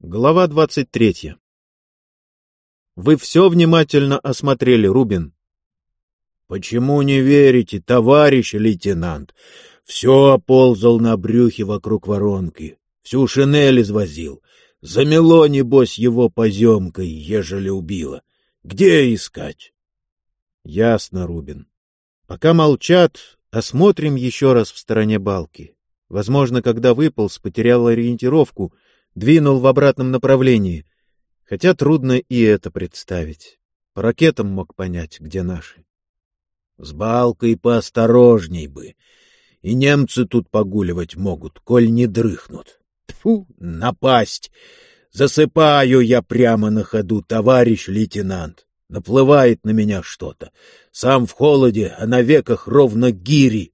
Глава двадцать третья. Вы все внимательно осмотрели, Рубин? Почему не верите, товарищ лейтенант? Все оползал на брюхе вокруг воронки, всю шинель извозил. Замело, небось, его поземкой, ежели убило. Где искать? Ясно, Рубин. Пока молчат, осмотрим еще раз в стороне балки. Возможно, когда выполз, потерял ориентировку — двинул в обратном направлении, хотя трудно и это представить. По ракетам мог понять, где наши. С балкой поосторожней бы, и немцы тут погуливать могут, коль не дрыхнут. Тьфу, напасть! Засыпаю я прямо на ходу, товарищ лейтенант. Наплывает на меня что-то. Сам в холоде, а на веках ровно гири.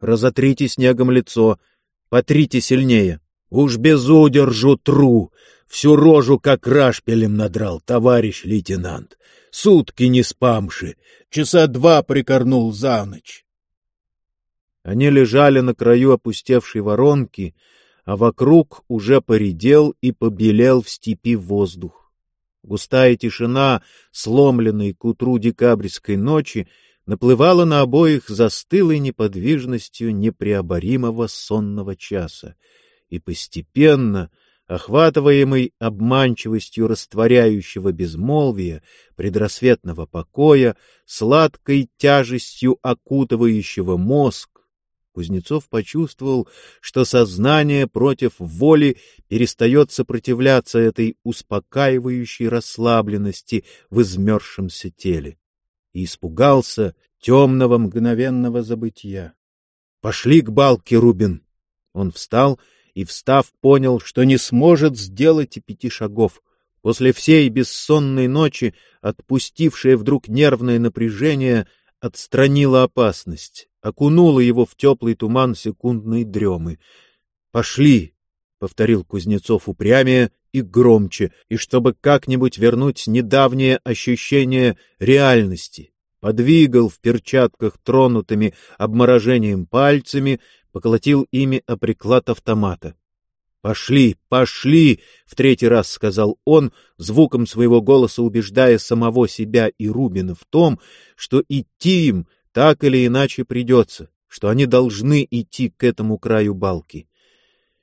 Разотрите снегом лицо, потрите сильнее. Уж без удержу тру, всю рожу как рашпилем надрал, товарищ лейтенант. Сутки не спамши, часа два прикорнул за ночь. Они лежали на краю опустевшей воронки, а вокруг уже поредел и побелел в степи воздух. Густая тишина, сломленной к утру декабрьской ночи, наплывала на обоих застылой неподвижностью непреоборимого сонного часа — и постепенно, охватываемый обманчивостью растворяющего безмолвия, предрассветного покоя, сладкой тяжестью окутывающего мозг, Кузнецов почувствовал, что сознание против воли перестает сопротивляться этой успокаивающей расслабленности в измерзшемся теле и испугался темного мгновенного забытия. «Пошли к балке, Рубин!» Он встал и, встав, понял, что не сможет сделать и пяти шагов. После всей бессонной ночи, отпустившее вдруг нервное напряжение, отстранила опасность, окунула его в теплый туман секундной дремы. «Пошли!» — повторил Кузнецов упрямее и громче, и чтобы как-нибудь вернуть недавнее ощущение реальности, подвигал в перчатках тронутыми обморожением пальцами, поколотил ими о приклад автомата. «Пошли, пошли!» — в третий раз сказал он, звуком своего голоса убеждая самого себя и Рубина в том, что идти им так или иначе придется, что они должны идти к этому краю балки.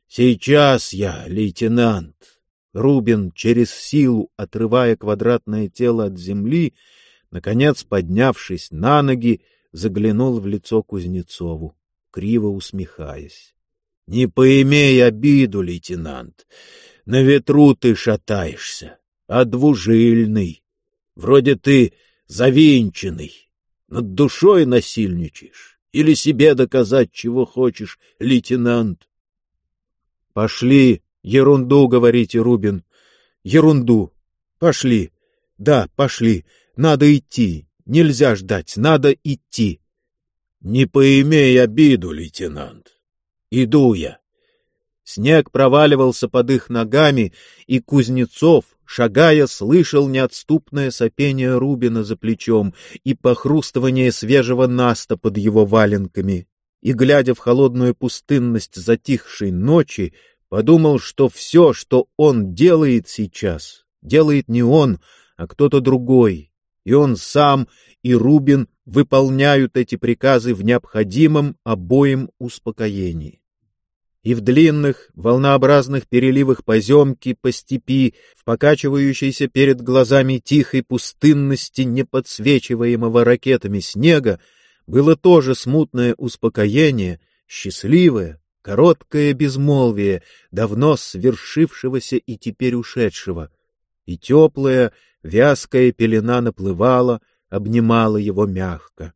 «Сейчас я, лейтенант!» Рубин, через силу отрывая квадратное тело от земли, наконец, поднявшись на ноги, заглянул в лицо Кузнецову криво усмехаясь. — Не поимей обиду, лейтенант. На ветру ты шатаешься, а двужильный. Вроде ты завинченный. Над душой насильничаешь. Или себе доказать, чего хочешь, лейтенант? — Пошли, ерунду говорите, Рубин. Ерунду. Пошли. Да, пошли. Надо идти. Нельзя ждать, надо идти. Не поимей обиду, лейтенант. Иду я. Снег проваливался под их ногами, и Кузнецов, шагая, слышал неотступное сопение Рубина за плечом и похрустывание свежего наста под его валенками. И, глядя в холодную пустынность затихшей ночи, подумал, что все, что он делает сейчас, делает не он, а кто-то другой, и он сам, и Рубин выполняют эти приказы в необходимом обоим успокоении. И в длинных, волнообразных переливах поземки по степи, в покачивающейся перед глазами тихой пустынности, не подсвечиваемого ракетами снега, было тоже смутное успокоение, счастливое, короткое безмолвие, давно свершившегося и теперь ушедшего, и теплая, вязкая пелена наплывала, обнимала его мягко.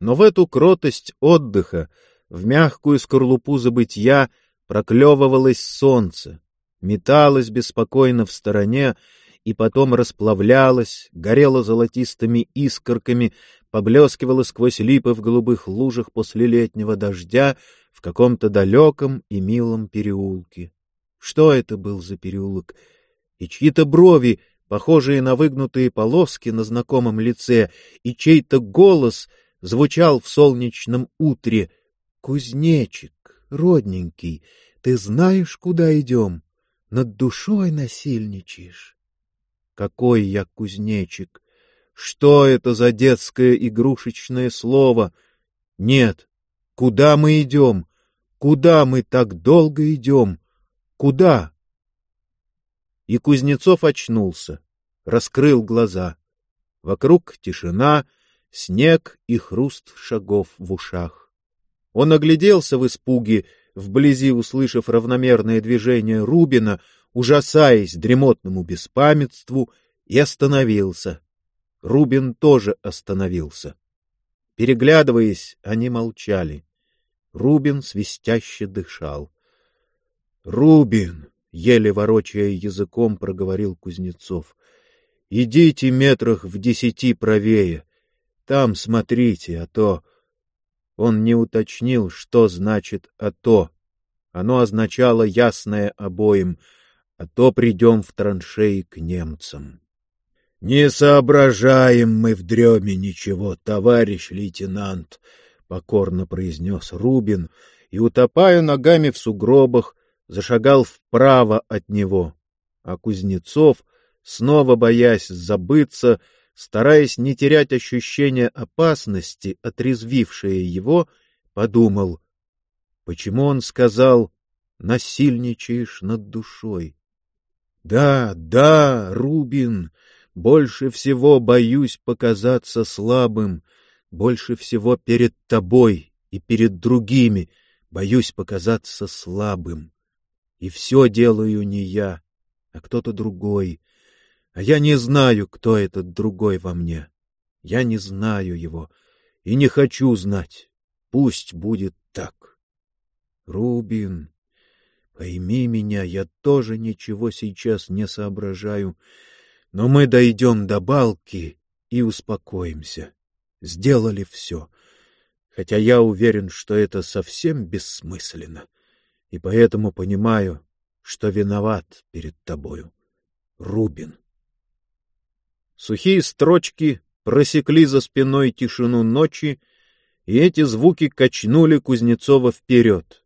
Но в эту кротость отдыха, в мягкую скорлупу забытья проклевывалось солнце, металось беспокойно в стороне и потом расплавлялось, горело золотистыми искорками, поблескивало сквозь липы в голубых лужах после летнего дождя в каком-то далеком и милом переулке. Что это был за переулок? И чьи-то брови похожие на выгнутые полоски на знакомом лице, и чей-то голос звучал в солнечном утре. — Кузнечик, родненький, ты знаешь, куда идем? над душой насильничаешь. Какой я кузнечик! Что это за детское игрушечное слово? Нет. Куда мы идем? Куда мы так долго идем? Куда? И Кузнецов очнулся, раскрыл глаза. Вокруг тишина, снег и хруст шагов в ушах. Он огляделся в испуге, вблизи услышав равномерное движение Рубина, ужасаясь дремотному беспамятству, и остановился. Рубин тоже остановился. Переглядываясь, они молчали. Рубин свистяще дышал. — Рубин! — еле ворочая языком, проговорил Кузнецов. — Идите метрах в десяти правее. Там смотрите, а то... Он не уточнил, что значит «а то». Оно означало ясное обоим, а то придем в траншеи к немцам. — Не соображаем мы в дреме ничего, товарищ лейтенант, — покорно произнес Рубин, и, утопая ногами в сугробах, зашагал вправо от него, а Кузнецов, снова боясь забыться, стараясь не терять ощущения опасности, отрезвившее его, подумал, почему он сказал «насильничаешь над душой». Да, да, Рубин, больше всего боюсь показаться слабым, больше всего перед тобой и перед другими боюсь показаться слабым. И все делаю не я, а кто-то другой, а я не знаю, кто этот другой во мне. Я не знаю его и не хочу знать. Пусть будет так. Рубин, пойми меня, я тоже ничего сейчас не соображаю, но мы дойдем до балки и успокоимся. Сделали все, хотя я уверен, что это совсем бессмысленно, и поэтому понимаю, что виноват перед тобою. Рубин. Сухие строчки просекли за спиной тишину ночи, и эти звуки качнули Кузнецова вперед.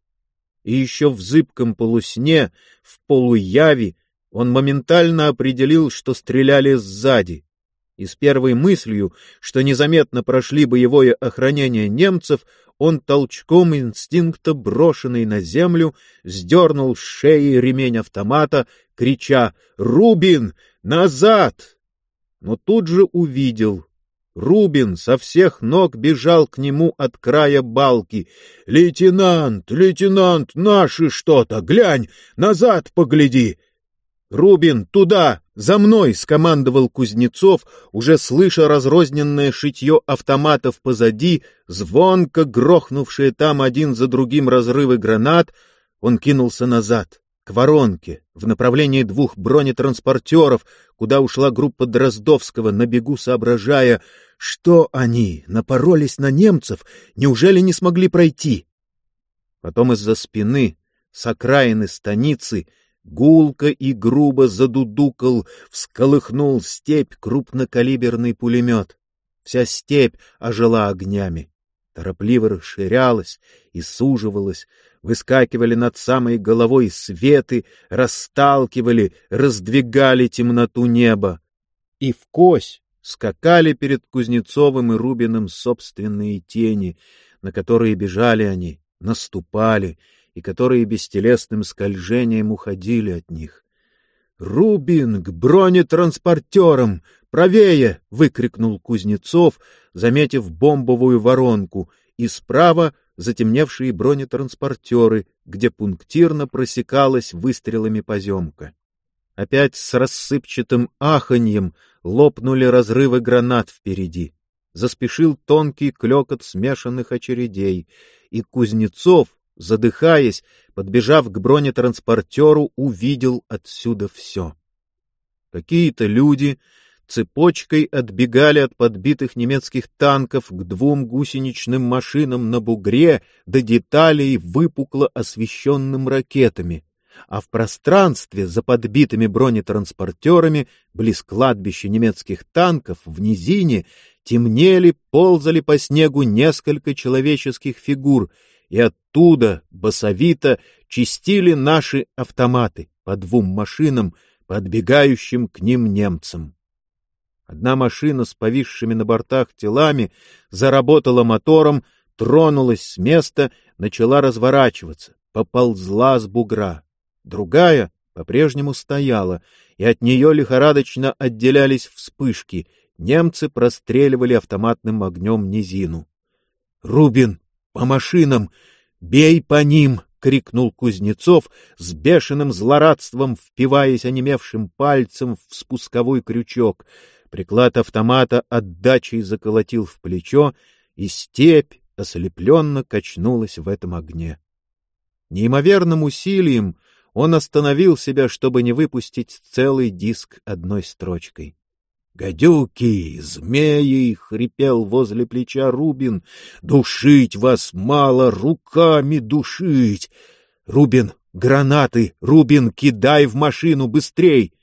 И еще в зыбком полусне, в полуяви, он моментально определил, что стреляли сзади. И с первой мыслью, что незаметно прошли боевое охранение немцев, он толчком инстинкта, брошенный на землю, сдернул с шеи ремень автомата, крича «Рубин! Назад!» но тут же увидел. Рубин со всех ног бежал к нему от края балки. «Лейтенант, лейтенант, наши что-то! Глянь, назад погляди!» «Рубин, туда! За мной!» — скомандовал Кузнецов, уже слыша разрозненное шитье автоматов позади, звонко грохнувшие там один за другим разрывы гранат, он кинулся назад к воронке, в направлении двух бронетранспортеров, куда ушла группа Дроздовского, на бегу соображая, что они напоролись на немцев, неужели не смогли пройти? Потом из-за спины, с окраины станицы, гулко и грубо задудукал, всколыхнул степь крупнокалиберный пулемет. Вся степь ожила огнями, торопливо расширялась и суживалась, выскакивали над самой головой светы, расталкивали, раздвигали темноту неба. И в кось скакали перед Кузнецовым и Рубиным собственные тени, на которые бежали они, наступали, и которые бестелесным скольжением уходили от них. «Рубин к бронетранспортерам! Правее!» — выкрикнул Кузнецов, заметив бомбовую воронку, и справа затемневшие бронетранспортеры, где пунктирно просекалась выстрелами поземка. Опять с рассыпчатым аханьем лопнули разрывы гранат впереди. Заспешил тонкий клекот смешанных очередей, и Кузнецов, задыхаясь, подбежав к бронетранспортеру, увидел отсюда все. Какие-то люди цепочкой отбегали от подбитых немецких танков к двум гусеничным машинам на бугре до деталей, выпукло освещенным ракетами, а в пространстве за подбитыми бронетранспортерами, близ кладбища немецких танков, в низине, темнели, ползали по снегу несколько человеческих фигур, и оттуда басовито чистили наши автоматы по двум машинам, подбегающим к ним немцам. Одна машина с повисшими на бортах телами заработала мотором, тронулась с места, начала разворачиваться, поползла с бугра. Другая по-прежнему стояла, и от нее лихорадочно отделялись вспышки. Немцы простреливали автоматным огнем низину. — Рубин, по машинам! Бей по ним! — крикнул Кузнецов с бешеным злорадством, впиваясь онемевшим пальцем в спусковой крючок. Приклад автомата отдачей заколотил в плечо, и степь ослепленно качнулась в этом огне. Неимоверным усилием он остановил себя, чтобы не выпустить целый диск одной строчкой. «Гадюки, змеи!» — хрипел возле плеча Рубин. «Душить вас мало, руками душить!» «Рубин, гранаты! Рубин, кидай в машину, быстрей!»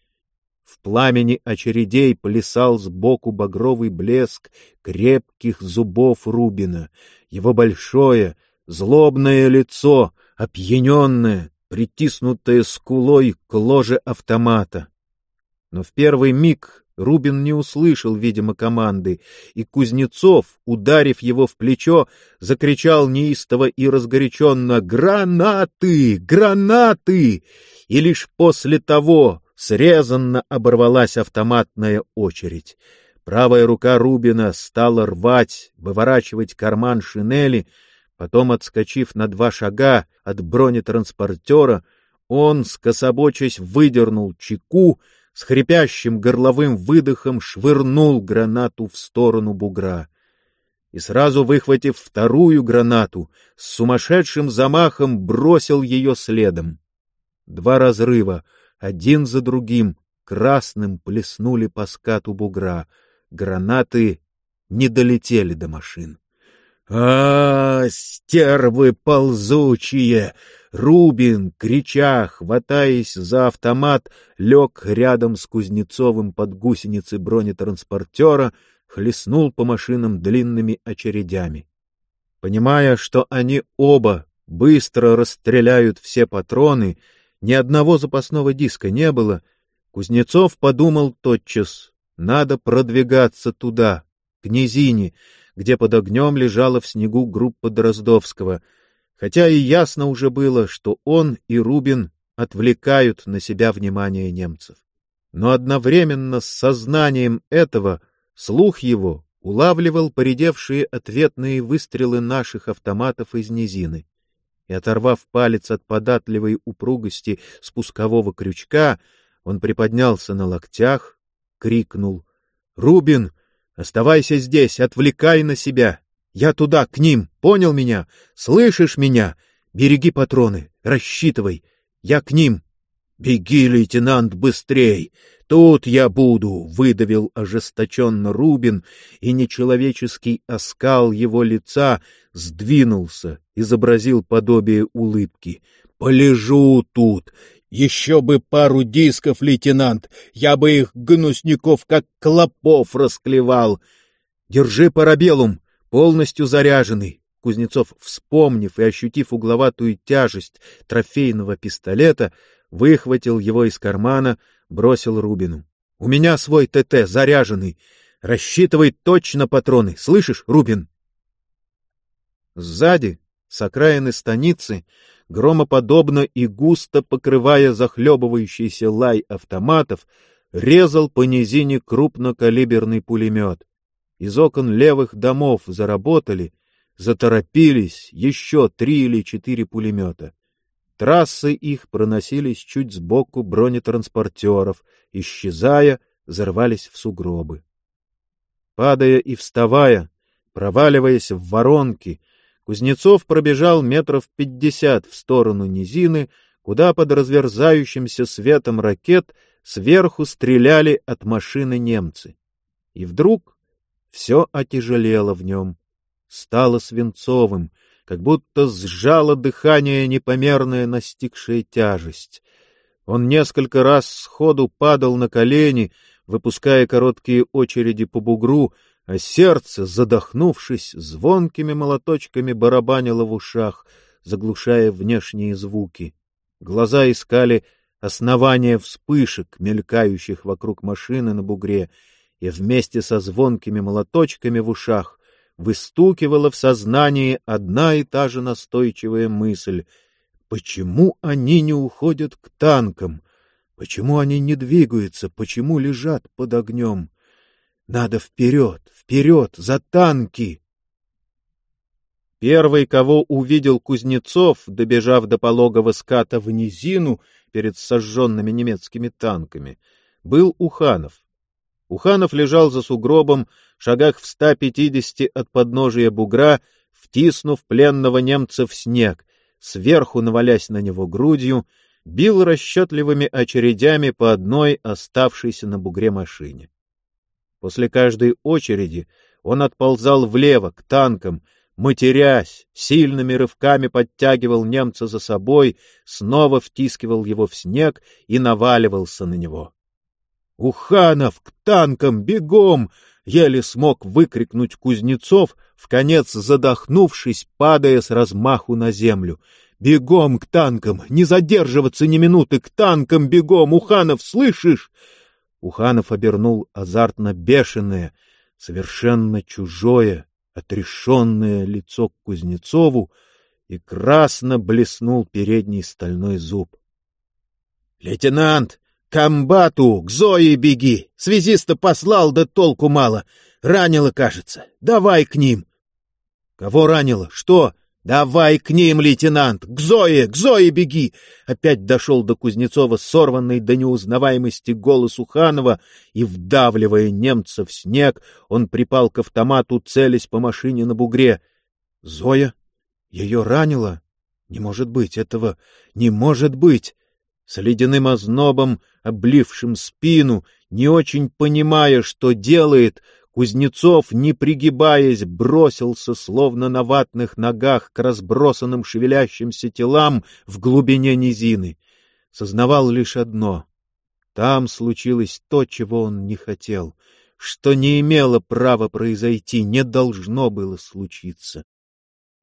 В пламени очередей плясал сбоку багровый блеск крепких зубов Рубина. Его большое, злобное лицо, опьяненное, притиснутое скулой к ложе автомата. Но в первый миг Рубин не услышал, видимо, команды, и Кузнецов, ударив его в плечо, закричал неистово и разгоряченно «Гранаты! Гранаты!» И лишь после того Срезанно оборвалась автоматная очередь. Правая рука Рубина стала рвать, выворачивать карман шинели, потом, отскочив на два шага от бронетранспортера, он, скособочась, выдернул чеку, с хрипящим горловым выдохом швырнул гранату в сторону бугра. И сразу выхватив вторую гранату, с сумасшедшим замахом бросил ее следом. Два разрыва — один за другим красным плеснули по скату бугра. Гранаты не долетели до машин. А, стервы ползучие! Рубин, крича, хватаясь за автомат, лег рядом с Кузнецовым под гусеницы бронетранспортера, хлестнул по машинам длинными очередями. Понимая, что они оба быстро расстреляют все патроны, ни одного запасного диска не было. Кузнецов подумал тотчас, надо продвигаться туда, к низине, где под огнем лежала в снегу группа Дроздовского, хотя и ясно уже было, что он и Рубин отвлекают на себя внимание немцев. Но одновременно с сознанием этого слух его улавливал поредевшие ответные выстрелы наших автоматов из низины и, оторвав палец от податливой упругости спускового крючка, он приподнялся на локтях, крикнул «Рубин, оставайся здесь, отвлекай на себя! Я туда, к ним, понял меня? Слышишь меня? Береги патроны, рассчитывай! Я к ним!» «Беги, лейтенант, быстрей! Тут я буду!» — выдавил ожесточенно Рубин, и нечеловеческий оскал его лица сдвинулся, изобразил подобие улыбки. «Полежу тут! Еще бы пару дисков, лейтенант! Я бы их, гнусников, как клопов расклевал! Держи парабеллум, полностью заряженный!» Кузнецов, вспомнив и ощутив угловатую тяжесть трофейного пистолета, выхватил его из кармана, бросил Рубину. — У меня свой ТТ, заряженный. Рассчитывай точно патроны. Слышишь, Рубин? Сзади, с окраины станицы, громоподобно и густо покрывая захлебывающийся лай автоматов, резал по низине крупнокалиберный пулемет. Из окон левых домов заработали, заторопились еще три или четыре пулемета. Трассы их проносились чуть сбоку бронетранспортеров, исчезая, взорвались в сугробы. Падая и вставая, проваливаясь в воронки, Кузнецов пробежал метров пятьдесят в сторону низины, куда под разверзающимся светом ракет сверху стреляли от машины немцы. И вдруг все отяжелело в нем, стало свинцовым, как будто сжало дыхание непомерная настигшая тяжесть. Он несколько раз сходу падал на колени, выпуская короткие очереди по бугру, а сердце, задохнувшись, звонкими молоточками барабанило в ушах, заглушая внешние звуки. Глаза искали основания вспышек, мелькающих вокруг машины на бугре, и вместе со звонкими молоточками в ушах выстукивала в сознании одна и та же настойчивая мысль — почему они не уходят к танкам? Почему они не двигаются? Почему лежат под огнем? Надо вперед, вперед, за танки! Первый, кого увидел Кузнецов, добежав до пологого ската в низину перед сожженными немецкими танками, был Уханов. Уханов лежал за сугробом, шагах в ста пятидесяти от подножия бугра, втиснув пленного немца в снег, сверху навалясь на него грудью, бил расчетливыми очередями по одной оставшейся на бугре машине. После каждой очереди он отползал влево, к танкам, матерясь, сильными рывками подтягивал немца за собой, снова втискивал его в снег и наваливался на него. «Уханов, к танкам, бегом!» — еле смог выкрикнуть Кузнецов, в конец задохнувшись, падая с размаху на землю. «Бегом к танкам! Не задерживаться ни минуты! К танкам бегом! Уханов, слышишь?» Уханов обернул азартно бешеное, совершенно чужое, отрешенное лицо к Кузнецову и красно блеснул передний стальной зуб. — Лейтенант, комбату, к Зое беги! Связиста послал, да толку мало. Ранило, кажется. Давай к ним. — Кого ранило? Что? «Давай к ним, лейтенант! К Зое! К Зое беги!» Опять дошел до Кузнецова сорванный до неузнаваемости голос Уханова, и, вдавливая немца в снег, он припал к автомату, целясь по машине на бугре. «Зоя? Ее ранило? Не может быть этого! Не может быть!» С ледяным ознобом, облившим спину, не очень понимая, что делает, Кузнецов, не пригибаясь, бросился, словно на ватных ногах, к разбросанным шевелящимся телам в глубине низины. Сознавал лишь одно — там случилось то, чего он не хотел, что не имело права произойти, не должно было случиться.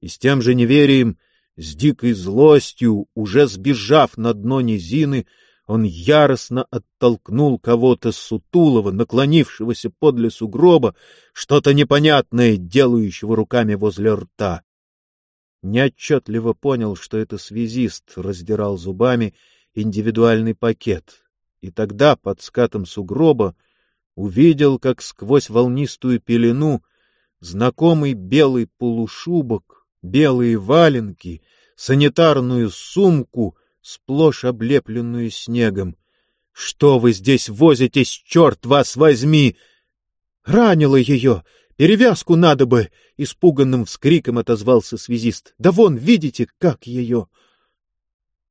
И с тем же неверием, с дикой злостью, уже сбежав на дно низины, он яростно оттолкнул кого-то сутулого, наклонившегося подле сугроба, что-то непонятное, делающего руками возле рта. Неотчетливо понял, что это связист раздирал зубами индивидуальный пакет, и тогда под скатом сугроба увидел, как сквозь волнистую пелену знакомый белый полушубок, белые валенки, санитарную сумку — сплошь облепленную снегом. — Что вы здесь возитесь, черт вас возьми! — Ранило ее! Перевязку надо бы! — испуганным вскриком отозвался связист. — Да вон, видите, как ее!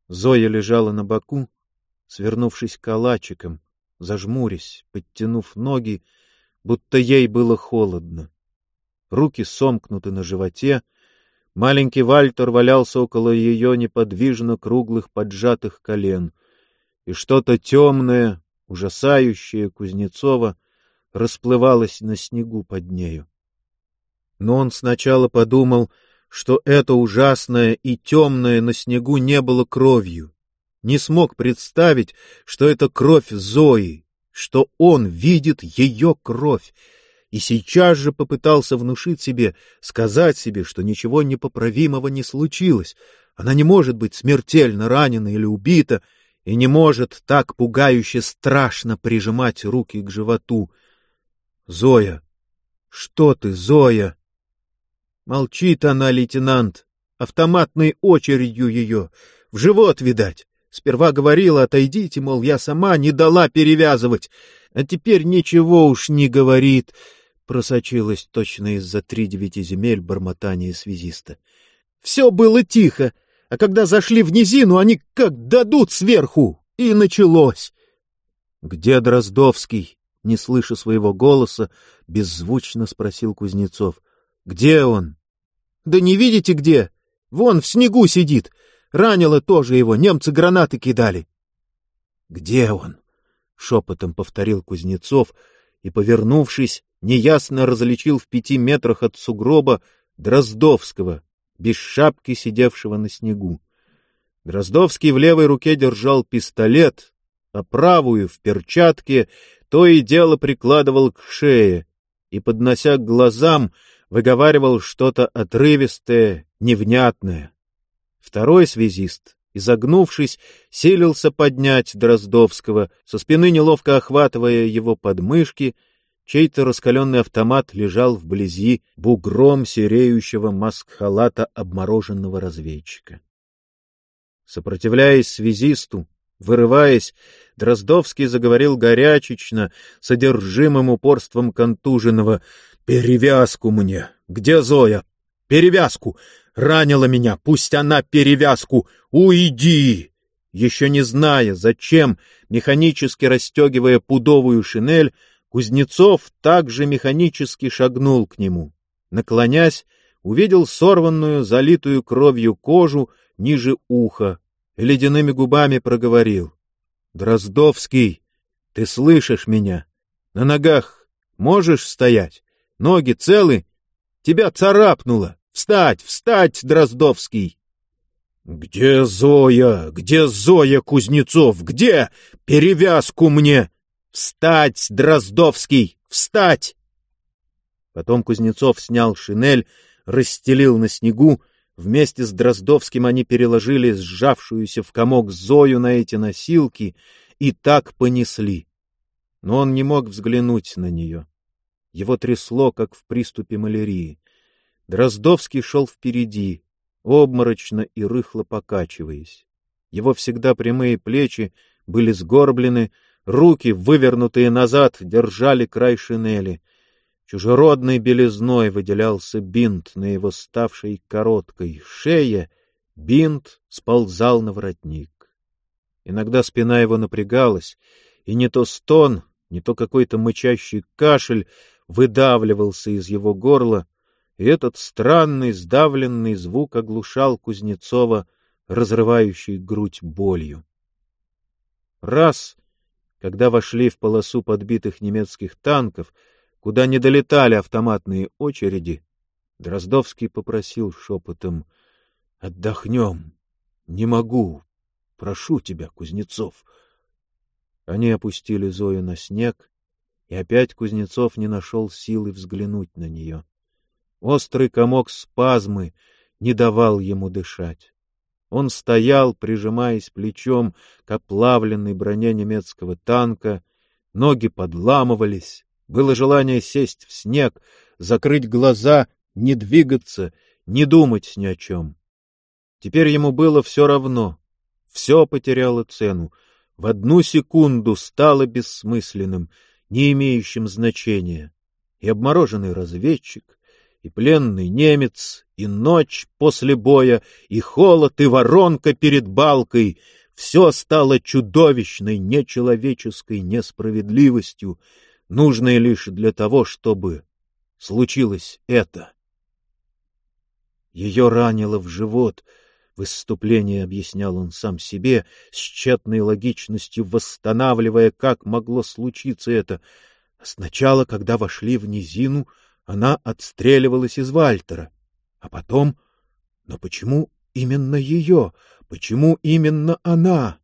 Зоя лежала на боку, свернувшись калачиком, зажмурясь, подтянув ноги, будто ей было холодно. Руки сомкнуты на животе, Маленький Вальтер валялся около ее неподвижно круглых поджатых колен, и что-то темное, ужасающее Кузнецова расплывалось на снегу под нею. Но он сначала подумал, что это ужасное и темное на снегу не было кровью, не смог представить, что это кровь Зои, что он видит ее кровь, и сейчас же попытался внушить себе, сказать себе, что ничего непоправимого не случилось, она не может быть смертельно ранена или убита, и не может так пугающе страшно прижимать руки к животу. Зоя! Что ты, Зоя? Молчит она, лейтенант, автоматной очередью ее, в живот, видать. Сперва говорила, отойдите, мол, я сама не дала перевязывать, а теперь ничего уж не говорит просочилось точно из-за три девяти земель бормотание связиста. Все было тихо, а когда зашли в низину, они как дадут сверху, и началось. — Где Дроздовский? — не слыша своего голоса, беззвучно спросил Кузнецов. — Где он? — Да не видите где? Вон в снегу сидит. Ранило тоже его, немцы гранаты кидали. — Где он? — шепотом повторил Кузнецов и, повернувшись, неясно различил в пяти метрах от сугроба Дроздовского, без шапки сидевшего на снегу. Дроздовский в левой руке держал пистолет, а правую в перчатке то и дело прикладывал к шее и, поднося к глазам, выговаривал что-то отрывистое, невнятное. Второй связист, изогнувшись, силился поднять Дроздовского, со спины неловко охватывая его подмышки, чей-то раскаленный автомат лежал вблизи бугром сереющего маск-халата обмороженного разведчика. Сопротивляясь связисту, вырываясь, Дроздовский заговорил горячечно, содержимым упорством контуженного. «Перевязку мне! Где Зоя? Перевязку! Ранила меня! Пусть она перевязку! Уйди!» Еще не зная, зачем, механически расстегивая пудовую шинель, Кузнецов также механически шагнул к нему. Наклонясь, увидел сорванную, залитую кровью кожу ниже уха и ледяными губами проговорил. — Дроздовский, ты слышишь меня? На ногах можешь стоять? Ноги целы? Тебя царапнуло. Встать, встать, Дроздовский! — Где Зоя? Где Зоя Кузнецов? Где? Перевязку мне! Встать, Дроздовский! Встать! Потом Кузнецов снял шинель, расстелил на снегу, Вместе с Дроздовским они переложили сжавшуюся в комок Зою на эти носилки и так понесли. Но он не мог взглянуть на нее. Его трясло, как в приступе малярии. Дроздовский шел впереди, обморочно и рыхло покачиваясь. Его всегда прямые плечи были сгорблены, руки, вывернутые назад, держали край шинели — Чужеродной белизной выделялся бинт на его ставшей короткой шее, бинт сползал на воротник. Иногда спина его напрягалась, и не то стон, не то какой-то мычащий кашель выдавливался из его горла, и этот странный сдавленный звук оглушал Кузнецова, разрывающий грудь болью. Раз, когда вошли в полосу подбитых немецких танков, куда не долетали автоматные очереди, Дроздовский попросил шепотом «Отдохнем. Не могу. Прошу тебя, Кузнецов». Они опустили Зою на снег, и опять Кузнецов не нашел силы взглянуть на нее. Острый комок спазмы не давал ему дышать. Он стоял, прижимаясь плечом к оплавленной броне немецкого танка, ноги подламывались, было желание сесть в снег, закрыть глаза, не двигаться, не думать ни о чем. Теперь ему было все равно. Все потеряло цену. В одну секунду стало бессмысленным, не имеющим значения. И обмороженный разведчик, и пленный немец, и ночь после боя, и холод, и воронка перед балкой — все стало чудовищной, нечеловеческой несправедливостью, нужное лишь для того, чтобы случилось это. Ее ранило в живот, в выступлении объяснял он сам себе, с тщетной логичностью восстанавливая, как могло случиться это. Сначала, когда вошли в низину, она отстреливалась из Вальтера, а потом... Но почему именно ее? Почему именно она?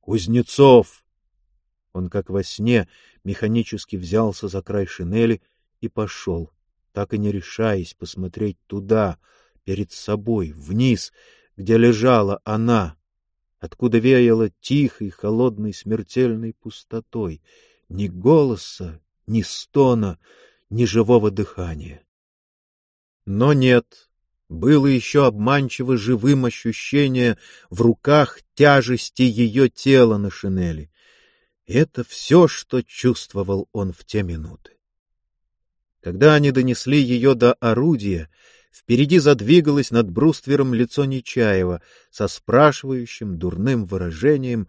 Кузнецов! Он, как во сне, механически взялся за край шинели и пошел, так и не решаясь посмотреть туда, перед собой, вниз, где лежала она, откуда веяло тихой, холодной, смертельной пустотой, ни голоса, ни стона, ни живого дыхания. Но нет, было еще обманчиво живым ощущение в руках тяжести ее тела на шинели, это все, что чувствовал он в те минуты. Когда они донесли ее до орудия, впереди задвигалось над бруствером лицо Нечаева со спрашивающим дурным выражением.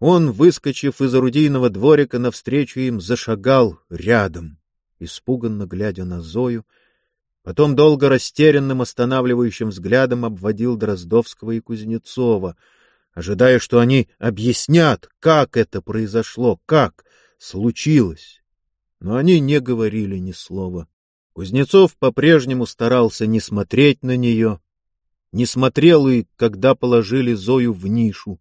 Он, выскочив из орудийного дворика навстречу им, зашагал рядом, испуганно глядя на Зою, потом долго растерянным останавливающим взглядом обводил Дроздовского и Кузнецова — ожидая, что они объяснят, как это произошло, как случилось. но они не говорили ни слова. Кузнецов по-прежнему старался не смотреть на нее, не смотрел и, когда положили Зою в нишу,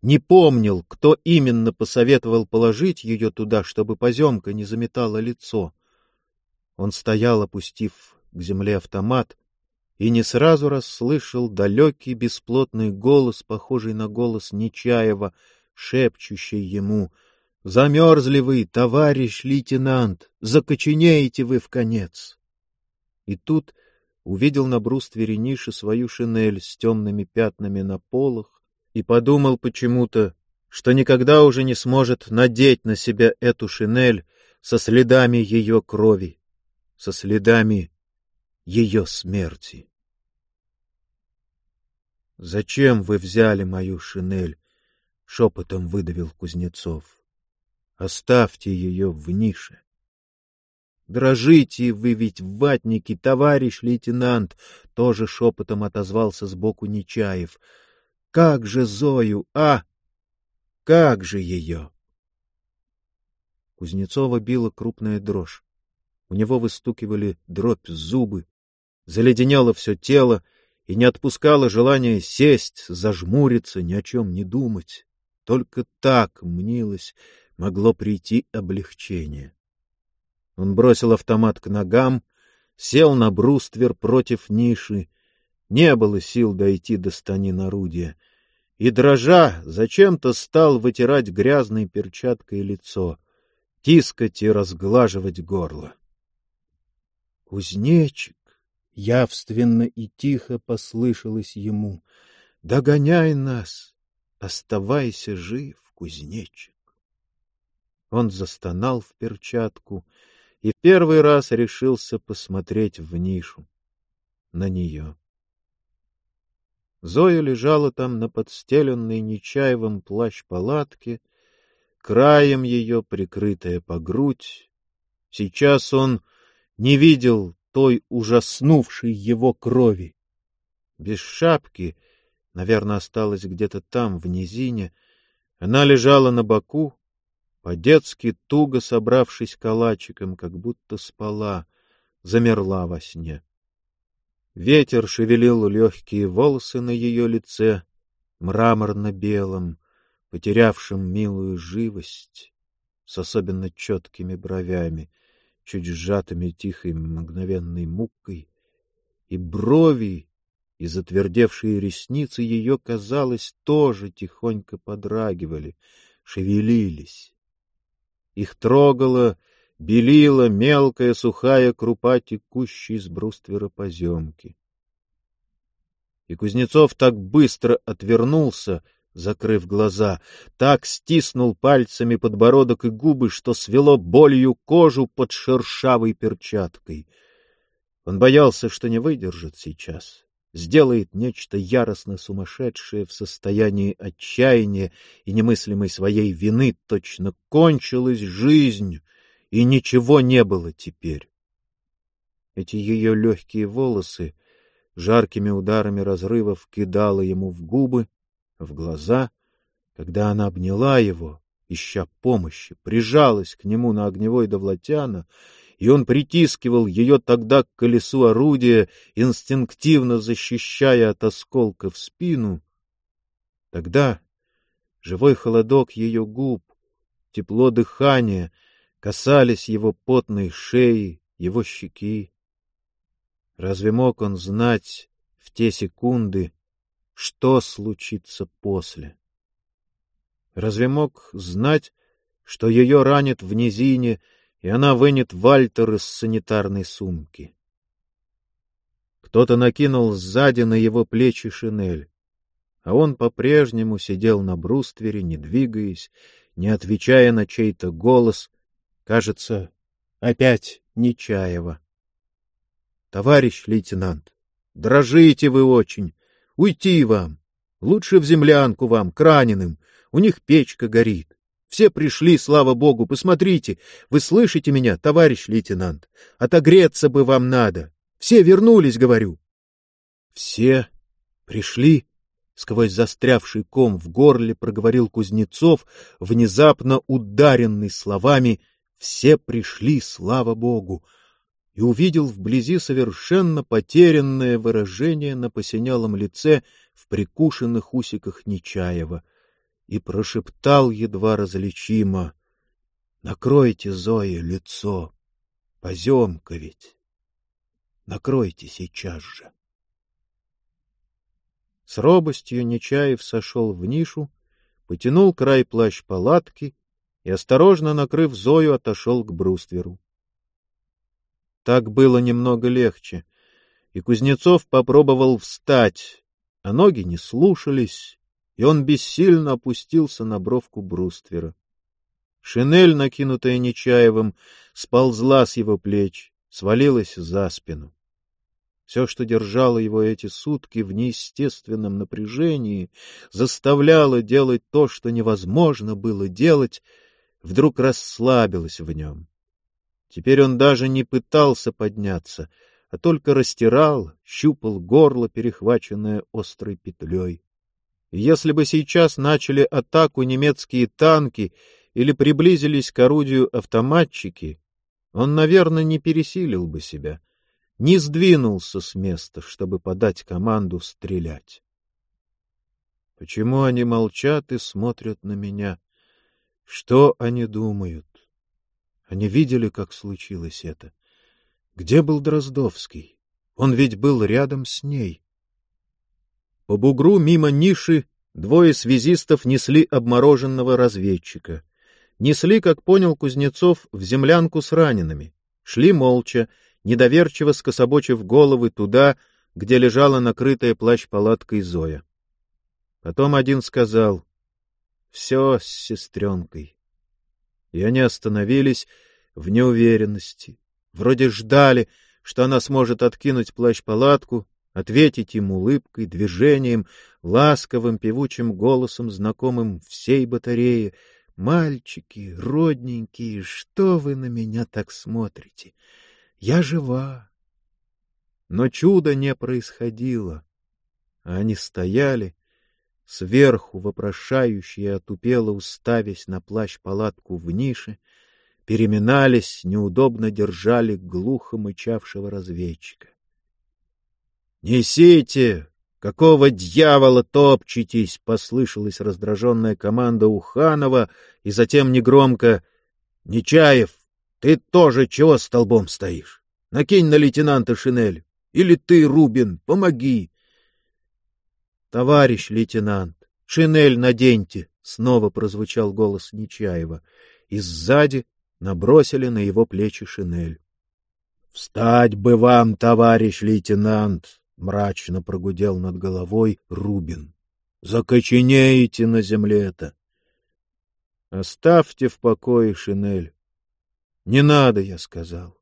не помнил, кто именно посоветовал положить ее туда, чтобы поземка не заметала лицо. Он стоял, опустив к земле автомат, и не сразу расслышал далекий бесплотный голос, похожий на голос Нечаева, шепчущий ему «Замерзли вы, товарищ лейтенант, закоченеете вы в конец!» И тут увидел на бруствере ниши свою шинель с темными пятнами на полах и подумал почему-то, что никогда уже не сможет надеть на себя эту шинель со следами ее крови, со следами ее смерти. — Зачем вы взяли мою шинель? — шепотом выдавил Кузнецов. — Оставьте ее в нише. — Дрожите вы ведь в ватнике, товарищ лейтенант! — тоже шепотом отозвался сбоку Нечаев. — Как же Зою, а? Как же ее? Кузнецова била крупная дрожь. У него выстукивали дробь зубы, заледенело все тело и не отпускало желание сесть, зажмуриться, ни о чем не думать. Только так, мнилось, могло прийти облегчение. Он бросил автомат к ногам, сел на бруствер против ниши. Не было сил дойти до станин орудия. И, дрожа, зачем-то стал вытирать грязной перчаткой лицо, тискать и разглаживать горло. Кузнечик явственно и тихо послышалось ему. «Догоняй нас! Оставайся жив, кузнечик!» Он застонал в перчатку и первый раз решился посмотреть в нишу. На нее. Зоя лежала там на подстеленной Нечаевым плащ-палатке, краем ее прикрытая по грудь. Сейчас он не видел той ужаснувшей его крови. Без шапки, наверное, осталась где-то там, в низине, она лежала на боку, по-детски туго собравшись калачиком, как будто спала, замерла во сне. Ветер шевелил легкие волосы на ее лице, мраморно-белым, потерявшим милую живость, с особенно четкими бровями — чуть сжатыми тихой мгновенной мукой, и брови, и затвердевшие ресницы ее, казалось, тоже тихонько подрагивали, шевелились. Их трогала, белила мелкая сухая крупа, текущей с бруствера поземки. И Кузнецов так быстро отвернулся, закрыв глаза, так стиснул пальцами подбородок и губы, что свело болью кожу под шершавой перчаткой. Он боялся, что не выдержит сейчас, сделает нечто яростно сумасшедшее в состоянии отчаяния и немыслимой своей вины, точно кончилась жизнь, и ничего не было теперь. Эти ее легкие волосы жаркими ударами разрывов кидала ему в губы, в глаза, когда она обняла его, ища помощи, прижалась к нему на огневой довлатяна, и он притискивал ее тогда к колесу орудия, инстинктивно защищая от осколка в спину. Тогда живой холодок ее губ, тепло дыхания касались его потной шеи, его щеки. Разве мог он знать в те секунды, что случится после. Разве мог знать, что ее ранит в низине, и она вынет Вальтер из санитарной сумки? Кто-то накинул сзади на его плечи шинель, а он по-прежнему сидел на бруствере, не двигаясь, не отвечая на чей-то голос, кажется, опять Нечаева. — Товарищ лейтенант, дрожите вы очень, Уйти вам. Лучше в землянку вам, к раненым. У них печка горит. Все пришли, слава богу, посмотрите. Вы слышите меня, товарищ лейтенант? Отогреться бы вам надо. Все вернулись, говорю. Все пришли? Сквозь застрявший ком в горле проговорил Кузнецов, внезапно ударенный словами все пришли, слава богу, и увидел вблизи совершенно потерянное выражение на посинелом лице в прикушенных усиках Нечаева и прошептал едва различимо «Накройте, Зоя, лицо, поземка ведь, накройте сейчас же». С робостью Нечаев сошел в нишу, потянул край плащ палатки и, осторожно накрыв Зою, отошел к брустверу. Так было немного легче, и Кузнецов попробовал встать, а ноги не слушались, и он бессильно опустился на бровку бруствера. Шинель, накинутая Нечаевым, сползла с его плеч, свалилась за спину. Все, что держало его эти сутки в неестественном напряжении, заставляло делать то, что невозможно было делать, вдруг расслабилось в нем. Теперь он даже не пытался подняться, а только растирал, щупал горло, перехваченное острой петлей. Если бы сейчас начали атаку немецкие танки или приблизились к орудию автоматчики, он, наверное, не пересилил бы себя, не сдвинулся с места, чтобы подать команду стрелять. Почему они молчат и смотрят на меня? Что они думают? Они видели, как случилось это. Где был Дроздовский? Он ведь был рядом с ней. По бугру мимо ниши двое связистов несли обмороженного разведчика. Несли, как понял Кузнецов, в землянку с ранеными. Шли молча, недоверчиво скособочив головы туда, где лежала накрытая плащ-палаткой Зоя. Потом один сказал — все с сестренкой и они остановились в неуверенности. Вроде ждали, что она сможет откинуть плащ-палатку, ответить им улыбкой, движением, ласковым певучим голосом, знакомым всей батарее. «Мальчики, родненькие, что вы на меня так смотрите? Я жива!» Но чудо не происходило. Они стояли, сверху вопрошающие отупело уставясь на плащ-палатку в нише, переминались, неудобно держали глухо мычавшего разведчика. — Несите! Какого дьявола топчетесь? — послышалась раздраженная команда Уханова, и затем негромко — Нечаев, ты тоже чего столбом стоишь? Накинь на лейтенанта шинель. Или ты, Рубин, помоги. — Товарищ лейтенант, шинель наденьте! — снова прозвучал голос Нечаева, и сзади набросили на его плечи шинель. — Встать бы вам, товарищ лейтенант! — мрачно прогудел над головой Рубин. — Закоченеете на земле-то! — Оставьте в покое шинель. — Не надо, я сказал.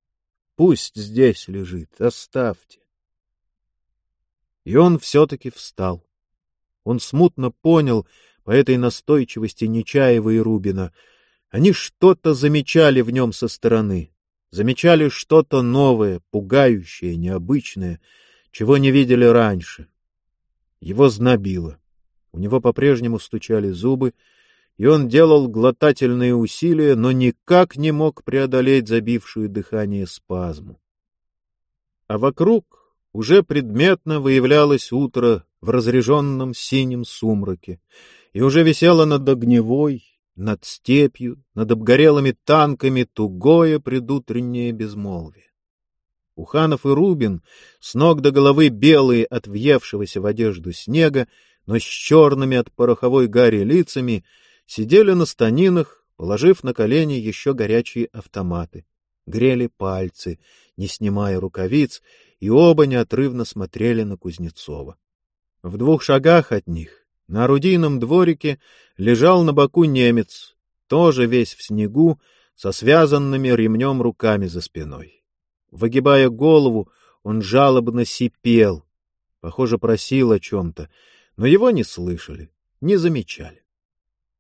Пусть здесь лежит, оставьте. И он все-таки встал. Он смутно понял по этой настойчивости Нечаева и Рубина. Они что-то замечали в нем со стороны, замечали что-то новое, пугающее, необычное, чего не видели раньше. Его знобило. У него по-прежнему стучали зубы, и он делал глотательные усилия, но никак не мог преодолеть забившую дыхание спазму. А вокруг уже предметно выявлялось утро в разреженном синем сумраке, и уже висело над огневой, над степью, над обгорелыми танками тугое предутреннее безмолвие. Уханов и Рубин, с ног до головы белые от въевшегося в одежду снега, но с черными от пороховой гари лицами, сидели на станинах, положив на колени еще горячие автоматы. Грели пальцы, не снимая рукавиц, и оба неотрывно смотрели на Кузнецова. В двух шагах от них, на орудийном дворике, лежал на боку немец, тоже весь в снегу, со связанными ремнем руками за спиной. Выгибая голову, он жалобно сипел, похоже, просил о чем-то, но его не слышали, не замечали.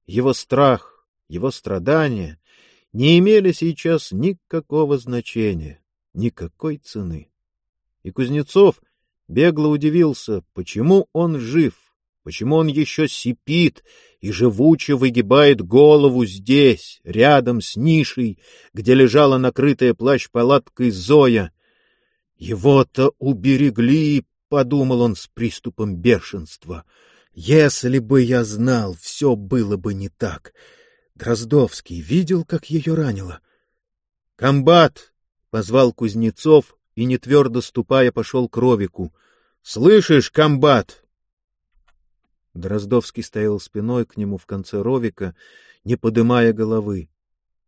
Его страх, его страдания не имели сейчас никакого значения, никакой цены. И Кузнецов бегло удивился, почему он жив, почему он еще сипит и живуче выгибает голову здесь, рядом с нишей, где лежала накрытая плащ-палаткой Зоя. Его-то уберегли, — подумал он с приступом бешенства. Если бы я знал, все было бы не так. Дроздовский видел, как ее ранило. — Комбат! — позвал Кузнецов и, не твердо ступая, пошел к Ровику. — Слышишь, комбат? Дроздовский стоял спиной к нему в конце ровика, не подымая головы.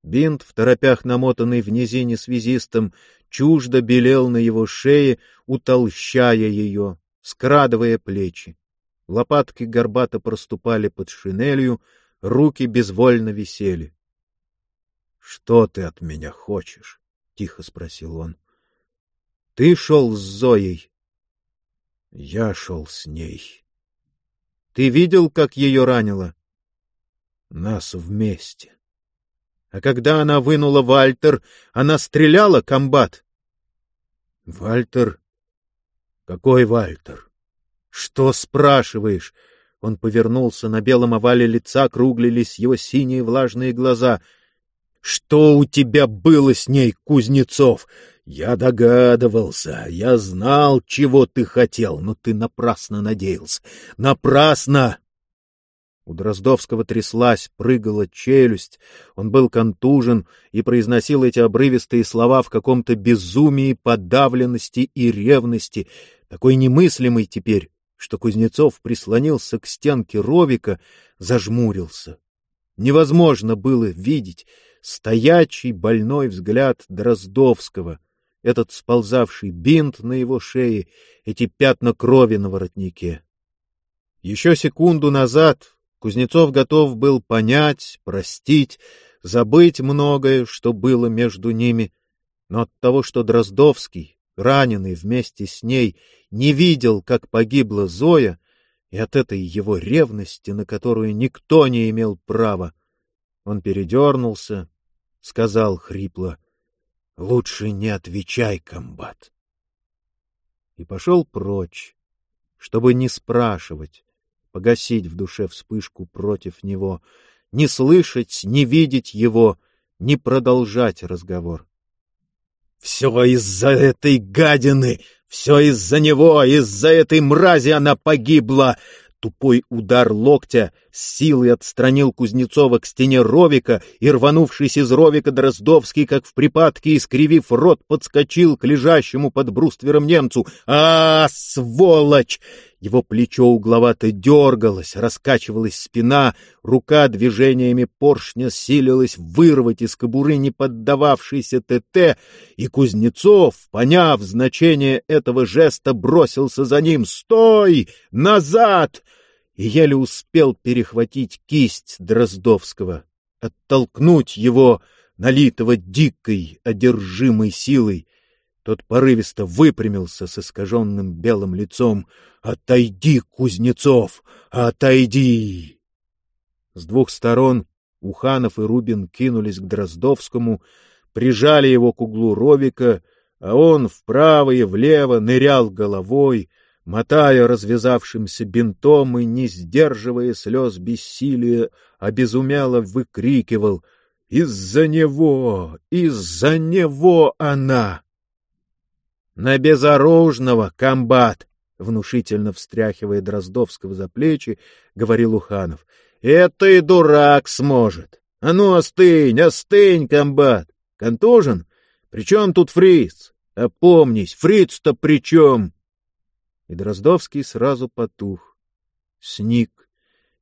Бинт, в торопях намотанный в низине связистом, чуждо белел на его шее, утолщая ее, скрадывая плечи. Лопатки горбато проступали под шинелью, руки безвольно висели. — Что ты от меня хочешь? — тихо спросил он. — Ты шел с Зоей. — Я шел с ней. Ты видел, как ее ранило? Нас вместе. А когда она вынула Вальтер, она стреляла, комбат? Вальтер? Какой Вальтер? Что спрашиваешь? Он повернулся, на белом овале лица круглились его синие влажные глаза. Что у тебя было с ней, Кузнецов? Я догадывался, я знал, чего ты хотел, но ты напрасно надеялся. Напрасно! У Дроздовского тряслась, прыгала челюсть, он был контужен и произносил эти обрывистые слова в каком-то безумии подавленности и ревности, такой немыслимый теперь, что Кузнецов прислонился к стенке ровика, зажмурился. Невозможно было видеть стоячий больной взгляд Дроздовского — этот сползавший бинт на его шее, эти пятна крови на воротнике. Еще секунду назад Кузнецов готов был понять, простить, забыть многое, что было между ними, но от того, что Дроздовский, раненый вместе с ней, не видел, как погибла Зоя, и от этой его ревности, на которую никто не имел права, он передернулся, сказал хрипло — Лучше не отвечай, комбат. И пошел прочь, чтобы не спрашивать, погасить в душе вспышку против него, не слышать, не видеть его, не продолжать разговор. Все из-за этой гадины, все из-за него, из-за этой мрази она погибла. Тупой удар локтя с силой отстранил Кузнецова к стене Ровика, и, рванувшись из Ровика, Дроздовский, как в припадке, искривив рот, подскочил к лежащему под бруствером немцу. а, сволочь! Его плечо угловато дергалось, раскачивалась спина, рука движениями поршня силилась вырвать из кобуры не поддававшийся ТТ, и Кузнецов, поняв значение этого жеста, бросился за ним. «Стой! Назад!» и еле успел перехватить кисть Дроздовского, оттолкнуть его, налитого дикой, одержимой силой. Тот порывисто выпрямился с искаженным белым лицом. «Отойди, Кузнецов! Отойди!» С двух сторон Уханов и Рубин кинулись к Дроздовскому, прижали его к углу ровика, а он вправо и влево нырял головой, мотая развязавшимся бинтом и, не сдерживая слез бессилия, обезумело выкрикивал «Из-за него! Из-за него она!» «На безоружного, комбат!» внушительно встряхивая Дроздовского за плечи, говорил Уханов. — Это и дурак сможет. А ну, остынь, остынь, комбат. Контужен? Причем тут фриц? Опомнись, фриц-то при чем? и Дроздовский сразу потух, сник,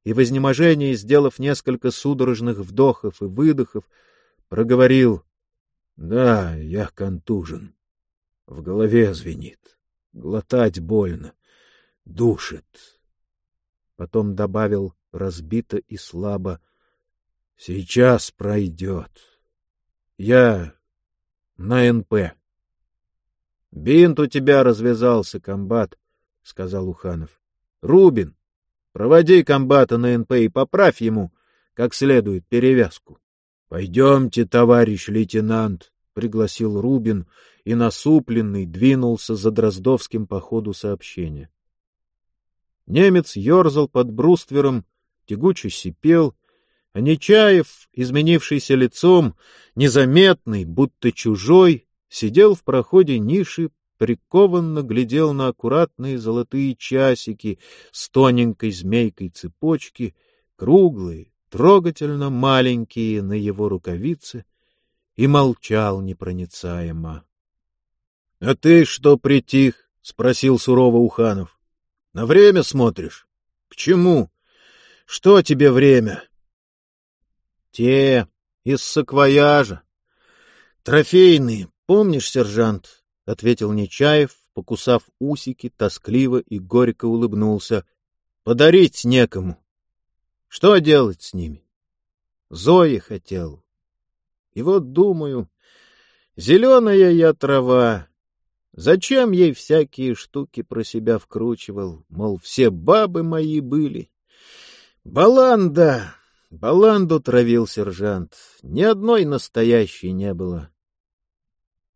и в изнеможении, сделав несколько судорожных вдохов и выдохов, проговорил «Да, я контужен. В голове звенит, глотать больно, душит». Потом добавил разбито и слабо «Сейчас пройдет. Я на НП». «Бинт у тебя развязался, комбат», — сказал Уханов. — Рубин, проводи комбата на НП и поправь ему как следует перевязку. — Пойдемте, товарищ лейтенант, — пригласил Рубин и насупленный двинулся за Дроздовским по ходу сообщения. Немец ерзал под бруствером, тягуче сипел, а Нечаев, изменившийся лицом, незаметный, будто чужой, сидел в проходе ниши, прикованно глядел на аккуратные золотые часики с тоненькой змейкой цепочки, круглые, трогательно маленькие на его рукавице, и молчал непроницаемо. — А ты что притих? — спросил сурово Уханов. — На время смотришь? К чему? Что тебе время? — Те, из саквояжа. Трофейные, помнишь, сержант? — ответил Нечаев, покусав усики, тоскливо и горько улыбнулся. — Подарить некому. Что делать с ними? Зои хотел. И вот думаю, зеленая я трава, Зачем ей всякие штуки про себя вкручивал, мол, все бабы мои были? Баланда! Баланду травил сержант. Ни одной настоящей не было.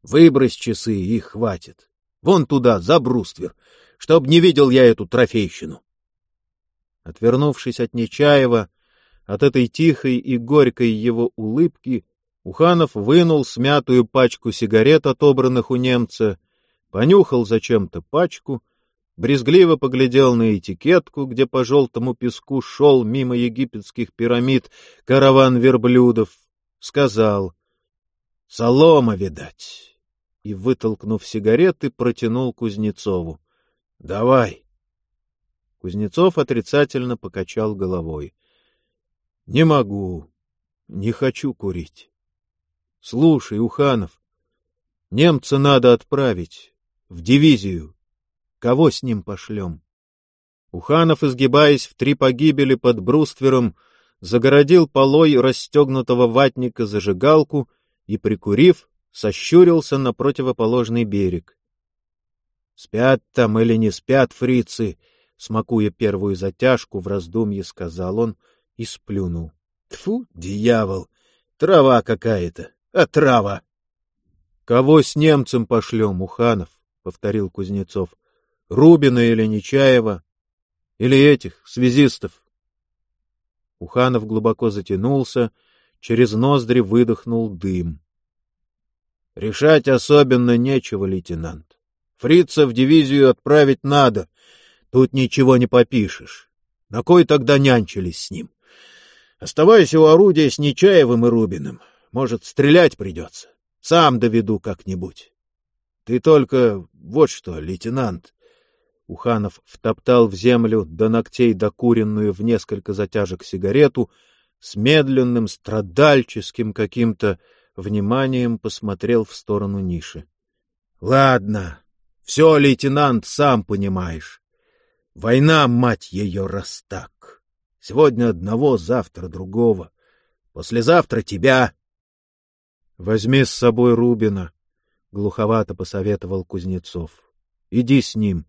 Выбрось часы, их хватит. Вон туда, за бруствер, чтоб не видел я эту трофейщину. Отвернувшись от Нечаева, от этой тихой и горькой его улыбки, Уханов вынул смятую пачку сигарет, отобранных у немца, понюхал зачем-то пачку, брезгливо поглядел на этикетку, где по желтому песку шел мимо египетских пирамид караван верблюдов, сказал «Солома, видать!» и, вытолкнув сигареты, протянул Кузнецову. «Давай!» Кузнецов отрицательно покачал головой. «Не могу, не хочу курить. Слушай, Уханов, немца надо отправить, в дивизию. Кого с ним пошлем? Уханов, изгибаясь в три погибели под бруствером, загородил полой расстегнутого ватника зажигалку и, прикурив, сощурился на противоположный берег. — Спят там или не спят фрицы? — смакуя первую затяжку, в раздумье сказал он и сплюнул. — Тфу, дьявол! Трава какая-то, а трава! — Кого с немцем пошлем, Уханов? — повторил Кузнецов. — Рубина или Нечаева? Или этих, связистов? Уханов глубоко затянулся, через ноздри выдохнул дым. — Решать особенно нечего, лейтенант. Фрица в дивизию отправить надо. Тут ничего не попишешь. На кой тогда нянчились с ним? Оставайся у орудия с Нечаевым и Рубиным. Может, стрелять придется. Сам доведу как-нибудь. Ты только вот что, лейтенант. Уханов втоптал в землю до ногтей докуренную в несколько затяжек сигарету, с медленным, страдальческим каким-то вниманием посмотрел в сторону ниши. — Ладно, все, лейтенант, сам понимаешь. Война, мать ее, раз так. Сегодня одного, завтра другого. Послезавтра тебя. — Возьми с собой Рубина, — глуховато посоветовал Кузнецов. — Иди с ним.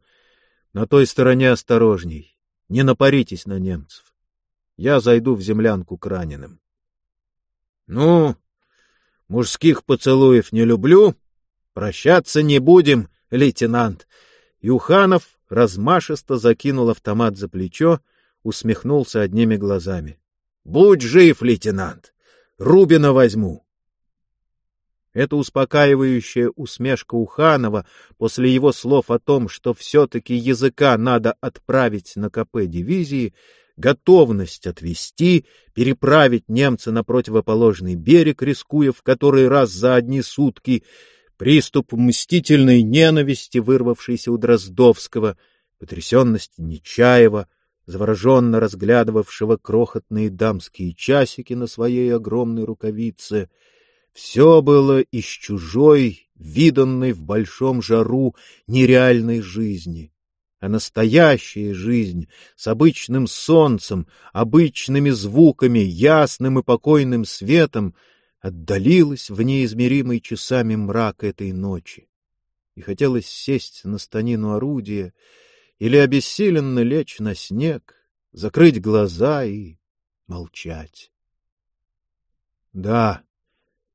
На той стороне осторожней. Не напаритесь на немцев. Я зайду в землянку к раненым. — Ну, мужских поцелуев не люблю. Прощаться не будем, лейтенант. Юханов размашисто закинул автомат за плечо, усмехнулся одними глазами. — Будь жив, лейтенант! Рубина возьму. Эта успокаивающая усмешка Уханова после его слов о том, что все-таки языка надо отправить на КП дивизии, готовность отвести, переправить немца на противоположный берег, рискуя в который раз за одни сутки, приступ мстительной ненависти, вырвавшийся у Дроздовского, потрясенность Нечаева, завороженно разглядывавшего крохотные дамские часики на своей огромной рукавице — все было из чужой, виданной в большом жару нереальной жизни. А настоящая жизнь с обычным солнцем, обычными звуками, ясным и покойным светом отдалилась в неизмеримый часами мрак этой ночи. И хотелось сесть на станину орудия или обессиленно лечь на снег, закрыть глаза и молчать. Да,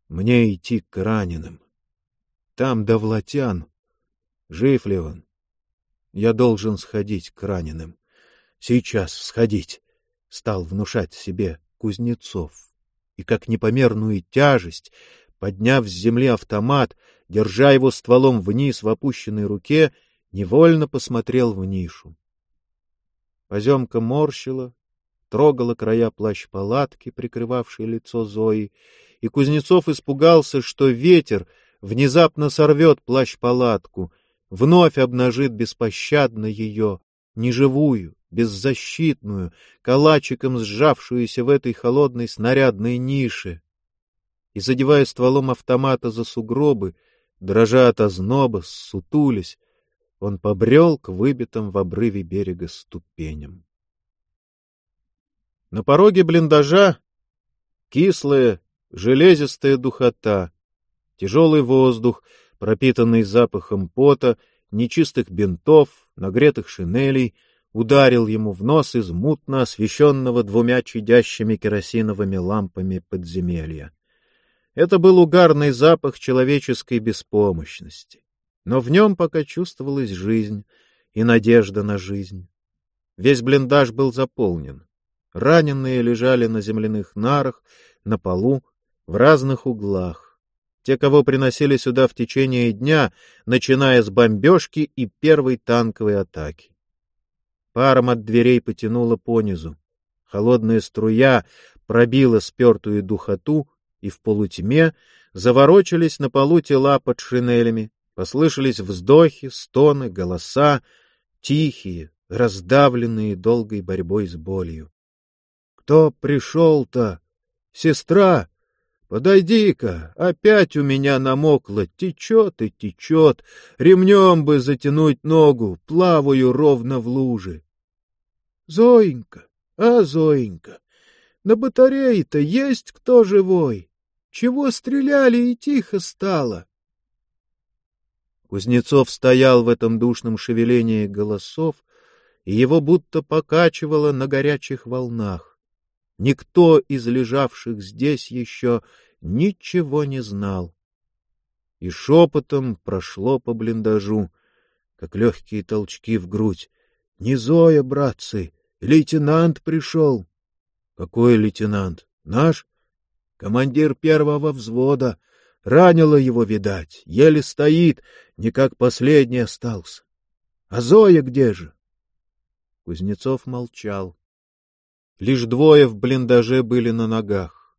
мне идти к раненым. Там Довлатян. Жив ли он? Я должен сходить к раненым. Сейчас сходить. стал внушать себе Кузнецов. И как непомерную тяжесть, подняв с земли автомат, держа его стволом вниз в опущенной руке, невольно посмотрел в нишу. Поземка морщила, трогала края плащ-палатки, прикрывавшей лицо Зои, и Кузнецов испугался, что ветер внезапно сорвет плащ-палатку, вновь обнажит беспощадно ее, неживую, беззащитную, калачиком сжавшуюся в этой холодной снарядной нише. И, задевая стволом автомата за сугробы, дрожа от озноба, сутулясь, он побрел к выбитым в обрыве берега ступеням. На пороге блиндажа кислая, железистая духота, тяжелый воздух, пропитанный запахом пота, нечистых бинтов, нагретых шинелей, ударил ему в нос из мутно освещенного двумя чадящими керосиновыми лампами подземелья. Это был угарный запах человеческой беспомощности, но в нем пока чувствовалась жизнь и надежда на жизнь. Весь блиндаж был заполнен. Раненые лежали на земляных нарах, на полу, в разных углах. Те, кого приносили сюда в течение дня, начиная с бомбежки и первой танковой атаки. Паром от дверей потянуло понизу. Холодная струя пробила спертую духоту, и в полутьме заворочились на полу тела под шинелями, послышались вздохи, стоны, голоса, тихие, раздавленные долгой борьбой с болью. — Кто пришел-то? Сестра? Подойди-ка, опять у меня намокло, течет и течет, ремнем бы затянуть ногу, плаваю ровно в луже. Зоенька, а, Зоенька, на батарее-то есть кто живой? Чего стреляли и тихо стало? Кузнецов стоял в этом душном шевелении голосов, и его будто покачивало на горячих волнах. Никто из лежавших здесь еще ничего не знал. И шепотом прошло по блиндажу, как легкие толчки в грудь. — Не Зоя, братцы, Лейтенант пришел. — Какой лейтенант? Наш? Командир первого взвода. Ранило его, видать. Еле стоит, не как последний остался. А Зоя где же? Кузнецов молчал. Лишь двое в блиндаже были на ногах.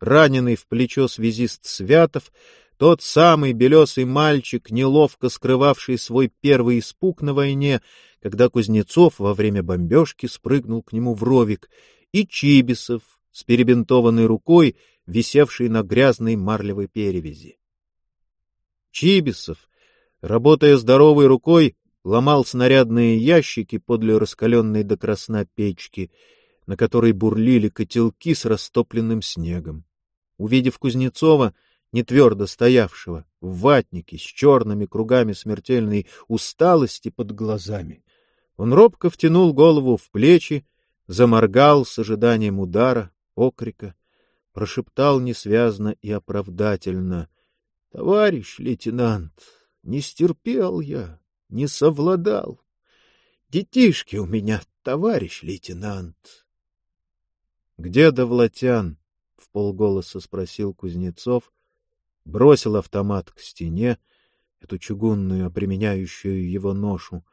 Раненый в плечо связист Святов, тот самый белесый мальчик, неловко скрывавший свой первый испуг на войне, когда Кузнецов во время бомбежки спрыгнул к нему в ровик, и Чибисов с перебинтованной рукой, висевший на грязной марлевой перевязи. Чибисов, работая здоровой рукой, ломал снарядные ящики подле раскаленной до красна печки, на которой бурлили котелки с растопленным снегом. Увидев Кузнецова, не твердо стоявшего, в ватнике с черными кругами смертельной усталости под глазами, он робко втянул голову в плечи, заморгал с ожиданием удара, окрика, прошептал несвязно и оправдательно. — Товарищ лейтенант, не стерпел я, не совладал. Детишки у меня, товарищ лейтенант. — Где Довлатян? — в полголоса спросил Кузнецов, бросил автомат к стене, эту чугунную, опременяющую его ношу,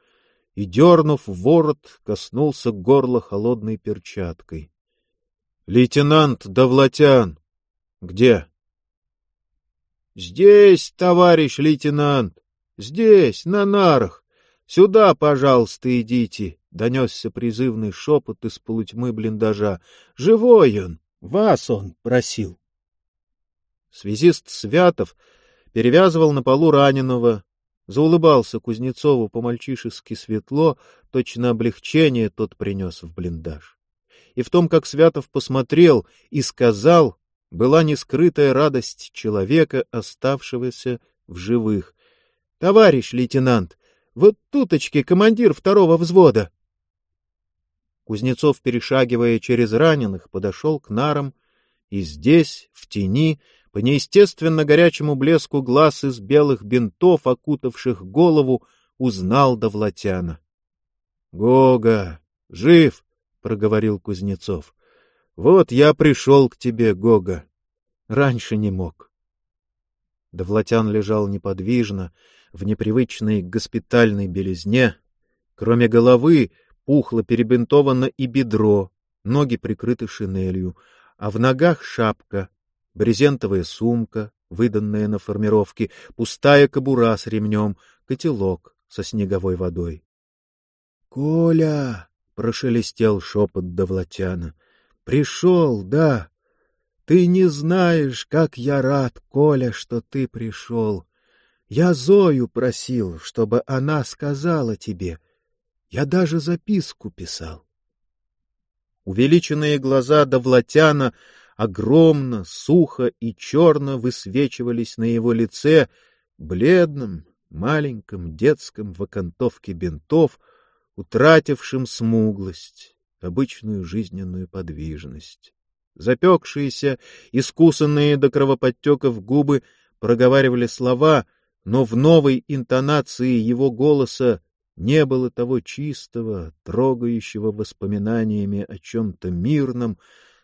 и, дернув ворот, коснулся горла холодной перчаткой. — Лейтенант Довлатян! Где? — Здесь, товарищ лейтенант! Здесь, на нарах! Сюда, пожалуйста, идите! — донесся призывный шепот из полутьмы блиндажа. — Живой он! Вас он просил! Связист Святов перевязывал на полу раненого, Заулыбался Кузнецову по-мальчишески светло, точно облегчение тот принес в блиндаж. И в том, как Святов посмотрел и сказал, была нескрытая радость человека, оставшегося в живых. — Товарищ лейтенант, вот туточки командир второго взвода. Кузнецов, перешагивая через раненых, подошел к нарам, и здесь, в тени, по неестественно горячему блеску глаз из белых бинтов, окутавших голову, узнал Довлатяна. — Гога! Жив! проговорил Кузнецов. — Вот я пришел к тебе, Гога. Раньше не мог. Довлатян лежал неподвижно, в непривычной госпитальной белизне. Кроме головы пухло перебинтовано и бедро, ноги прикрыты шинелью, а в ногах шапка, брезентовая сумка, выданная на формировке, пустая кобура с ремнем, котелок со снеговой водой. — Коля! — прошелестел шепот Довлатяна. — Пришел, да. Ты не знаешь, как я рад, Коля, что ты пришел. Я Зою просил, чтобы она сказала тебе. Я даже записку писал. Увеличенные глаза Довлатяна огромно, сухо и черно высвечивались на его лице, бледном, маленьком, детском в окантовке бинтов, утратившим смуглость, обычную жизненную подвижность. Запекшиеся, искусанные до кровоподтеков губы проговаривали слова, но в новой интонации его голоса не было того чистого, трогающего воспоминаниями о чем-то мирном,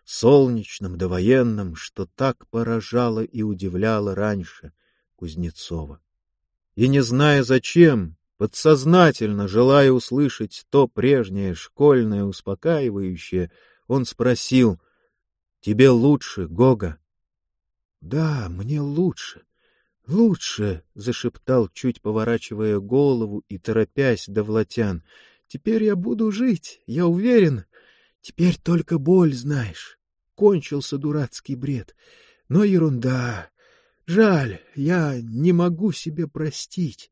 солнечном, довоенном, что так поражало и удивляло раньше Кузнецова. И не зная зачем, подсознательно желая услышать то прежнее школьное успокаивающее, он спросил, «Тебе лучше, Гога?» «Да, мне лучше», Лучше, — зашептал, чуть поворачивая голову и торопясь до Влатян. — Теперь я буду жить, я уверен. Теперь только боль знаешь. Кончился дурацкий бред. Но ерунда. Жаль, я не могу себе простить.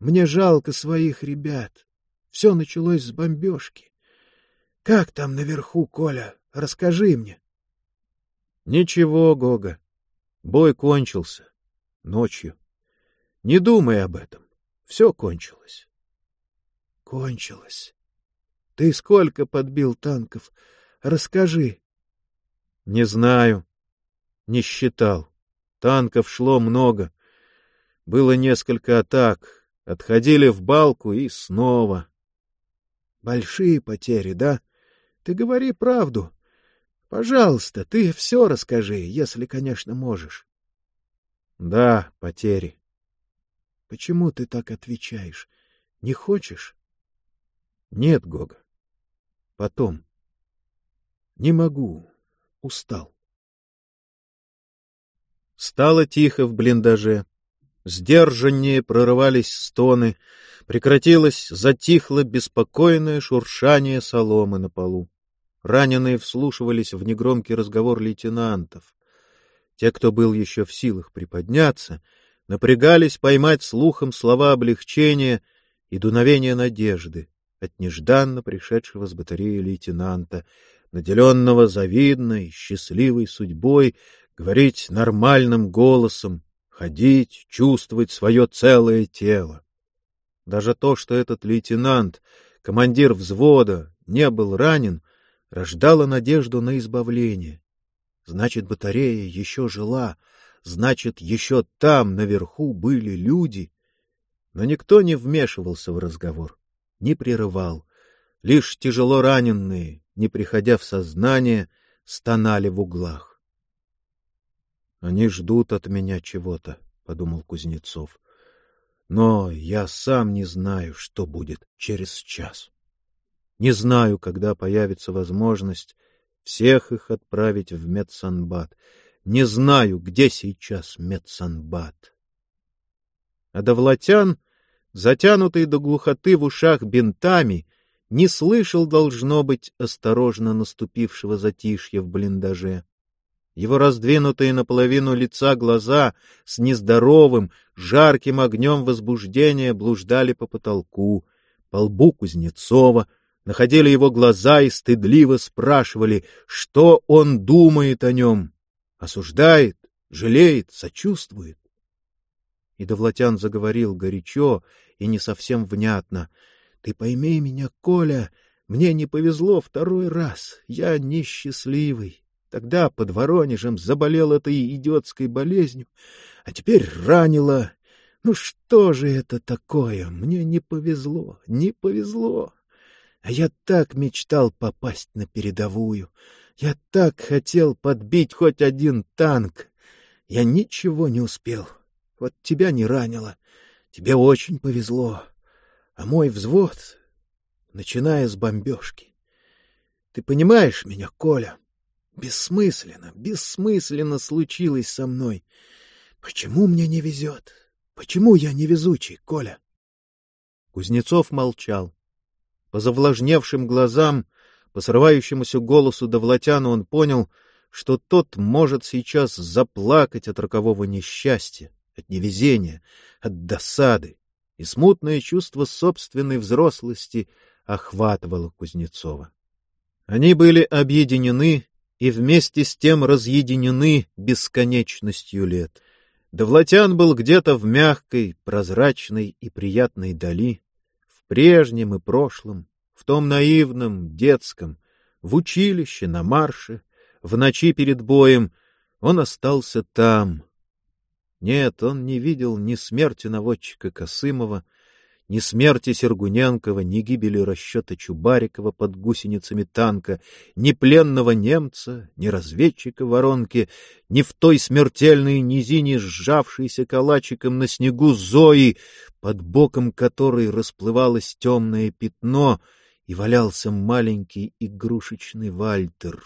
Мне жалко своих ребят. Все началось с бомбежки. Как там наверху, Коля? Расскажи мне. — Ничего, Гога. Бой кончился ночью. Не думай об этом. Все кончилось. Кончилось. Ты сколько подбил танков? Расскажи. Не знаю. Не считал. Танков шло много. Было несколько атак. Отходили в балку и снова. Большие потери, да? Ты говори правду. Пожалуйста, ты все расскажи, если, конечно, можешь. Да, потери. Почему ты так отвечаешь? Не хочешь? Нет, Гога. Потом. Не могу. Устал. Стало тихо в блиндаже. Сдержаннее прорывались стоны. Прекратилось, затихло беспокойное шуршание соломы на полу. Раненые вслушивались в негромкий разговор лейтенантов. Те, кто был еще в силах приподняться, напрягались поймать слухом слова облегчения и дуновения надежды от нежданно пришедшего с батареи лейтенанта, наделенного завидной, счастливой судьбой, говорить нормальным голосом, ходить, чувствовать свое целое тело. Даже то, что этот лейтенант, командир взвода, не был ранен, рождало надежду на избавление. Значит, батарея еще жила, значит, еще там, наверху, были люди. Но никто не вмешивался в разговор, не прерывал. Лишь тяжело раненые, не приходя в сознание, стонали в углах. — Они ждут от меня чего-то, — подумал Кузнецов. — Но я сам не знаю, что будет через час. Не знаю, когда появится возможность всех их отправить в медсанбат. Не знаю, где сейчас медсанбат. А Довлатян, затянутый до глухоты в ушах бинтами, не слышал, должно быть, осторожно наступившего затишья в блиндаже. Его раздвинутые наполовину лица глаза с нездоровым, жарким огнем возбуждения блуждали по потолку, по лбу Кузнецова — находили его глаза и стыдливо спрашивали, что он думает о нем. Осуждает, жалеет, сочувствует. И Довлатян заговорил горячо и не совсем внятно. — Ты пойми меня, Коля, мне не повезло второй раз, я несчастливый. Тогда под Воронежем заболел этой идиотской болезнью, а теперь ранило. Ну что же это такое? Мне не повезло, не повезло. А я так мечтал попасть на передовую. Я так хотел подбить хоть один танк. Я ничего не успел. Вот тебя не ранило. Тебе очень повезло. А мой взвод, начиная с бомбежки. Ты понимаешь меня, Коля? Бессмысленно, бессмысленно случилось со мной. Почему мне не везет? Почему я невезучий, Коля? Кузнецов молчал. По завлажневшим глазам, по срывающемуся голосу Довлатяна он понял, что тот может сейчас заплакать от рокового несчастья, от невезения, от досады, и смутное чувство собственной взрослости охватывало Кузнецова. Они были объединены и вместе с тем разъединены бесконечностью лет. Довлатян был где-то в мягкой, прозрачной и приятной дали, прежнем и прошлом, в том наивном, детском, в училище, на марше, в ночи перед боем, он остался там. Нет, он не видел ни смерти наводчика Косымова, ни смерти Сергуненкова, ни гибели расчета Чубарикова под гусеницами танка, ни пленного немца, ни разведчика воронки, ни в той смертельной низине, сжавшейся калачиком на снегу Зои, под боком которой расплывалось темное пятно и валялся маленький игрушечный Вальтер.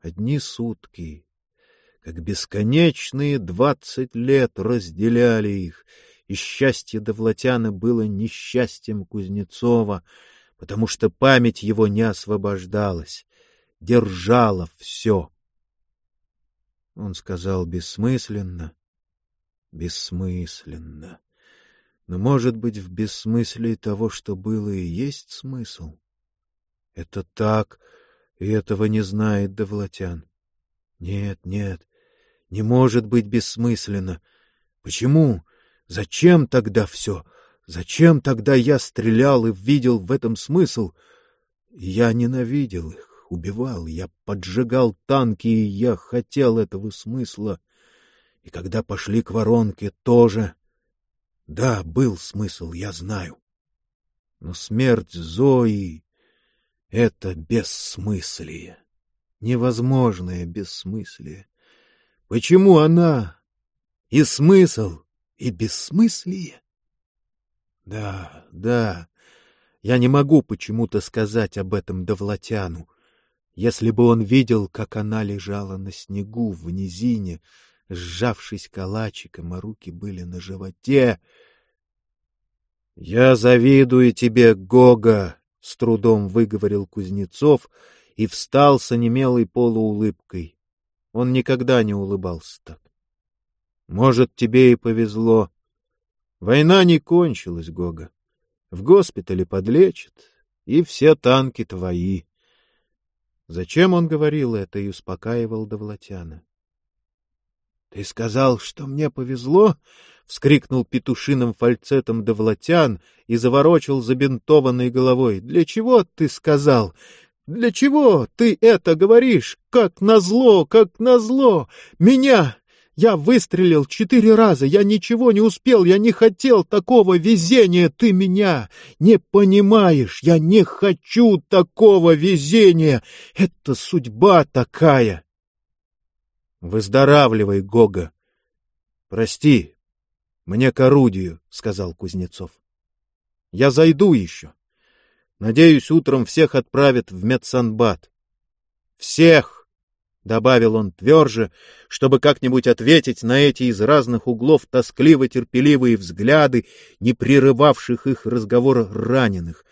Одни сутки, как бесконечные двадцать лет разделяли их — и счастье Довлатяна было несчастьем Кузнецова, потому что память его не освобождалась, держала все. Он сказал бессмысленно, бессмысленно. Но, может быть, в бессмыслии того, что было, и есть смысл? Это так, и этого не знает Довлатян. Нет, нет, не может быть бессмысленно. Почему? Зачем тогда все? Зачем тогда я стрелял и видел в этом смысл? Я ненавидел их, убивал, я поджигал танки, и я хотел этого смысла. И когда пошли к воронке, тоже... Да, был смысл, я знаю. Но смерть Зои — это бессмыслие, невозможное бессмыслие. Почему она и смысл и бессмыслие. Да, да, я не могу почему-то сказать об этом Довлатяну. Если бы он видел, как она лежала на снегу в низине, сжавшись калачиком, а руки были на животе. — Я завидую тебе, Гога! — с трудом выговорил Кузнецов и встал с онемелой полуулыбкой. Он никогда не улыбался так. Может, тебе и повезло. Война не кончилась, Гога. В госпитале подлечат, и все танки твои. Зачем он говорил это и успокаивал Довлатяна? — Ты сказал, что мне повезло? — вскрикнул петушиным фальцетом Довлатян и заворочил забинтованной головой. — Для чего ты сказал? Для чего ты это говоришь? Как назло, как назло! Меня, я выстрелил четыре раза, я ничего не успел, я не хотел такого везения, ты меня не понимаешь, я не хочу такого везения, это судьба такая. Выздоравливай, Гога. Прости, мне к орудию, — сказал Кузнецов. Я зайду еще. Надеюсь, утром всех отправят в медсанбат. Всех! — добавил он тверже, чтобы как-нибудь ответить на эти из разных углов тоскливо-терпеливые взгляды, не прерывавших их разговора раненых,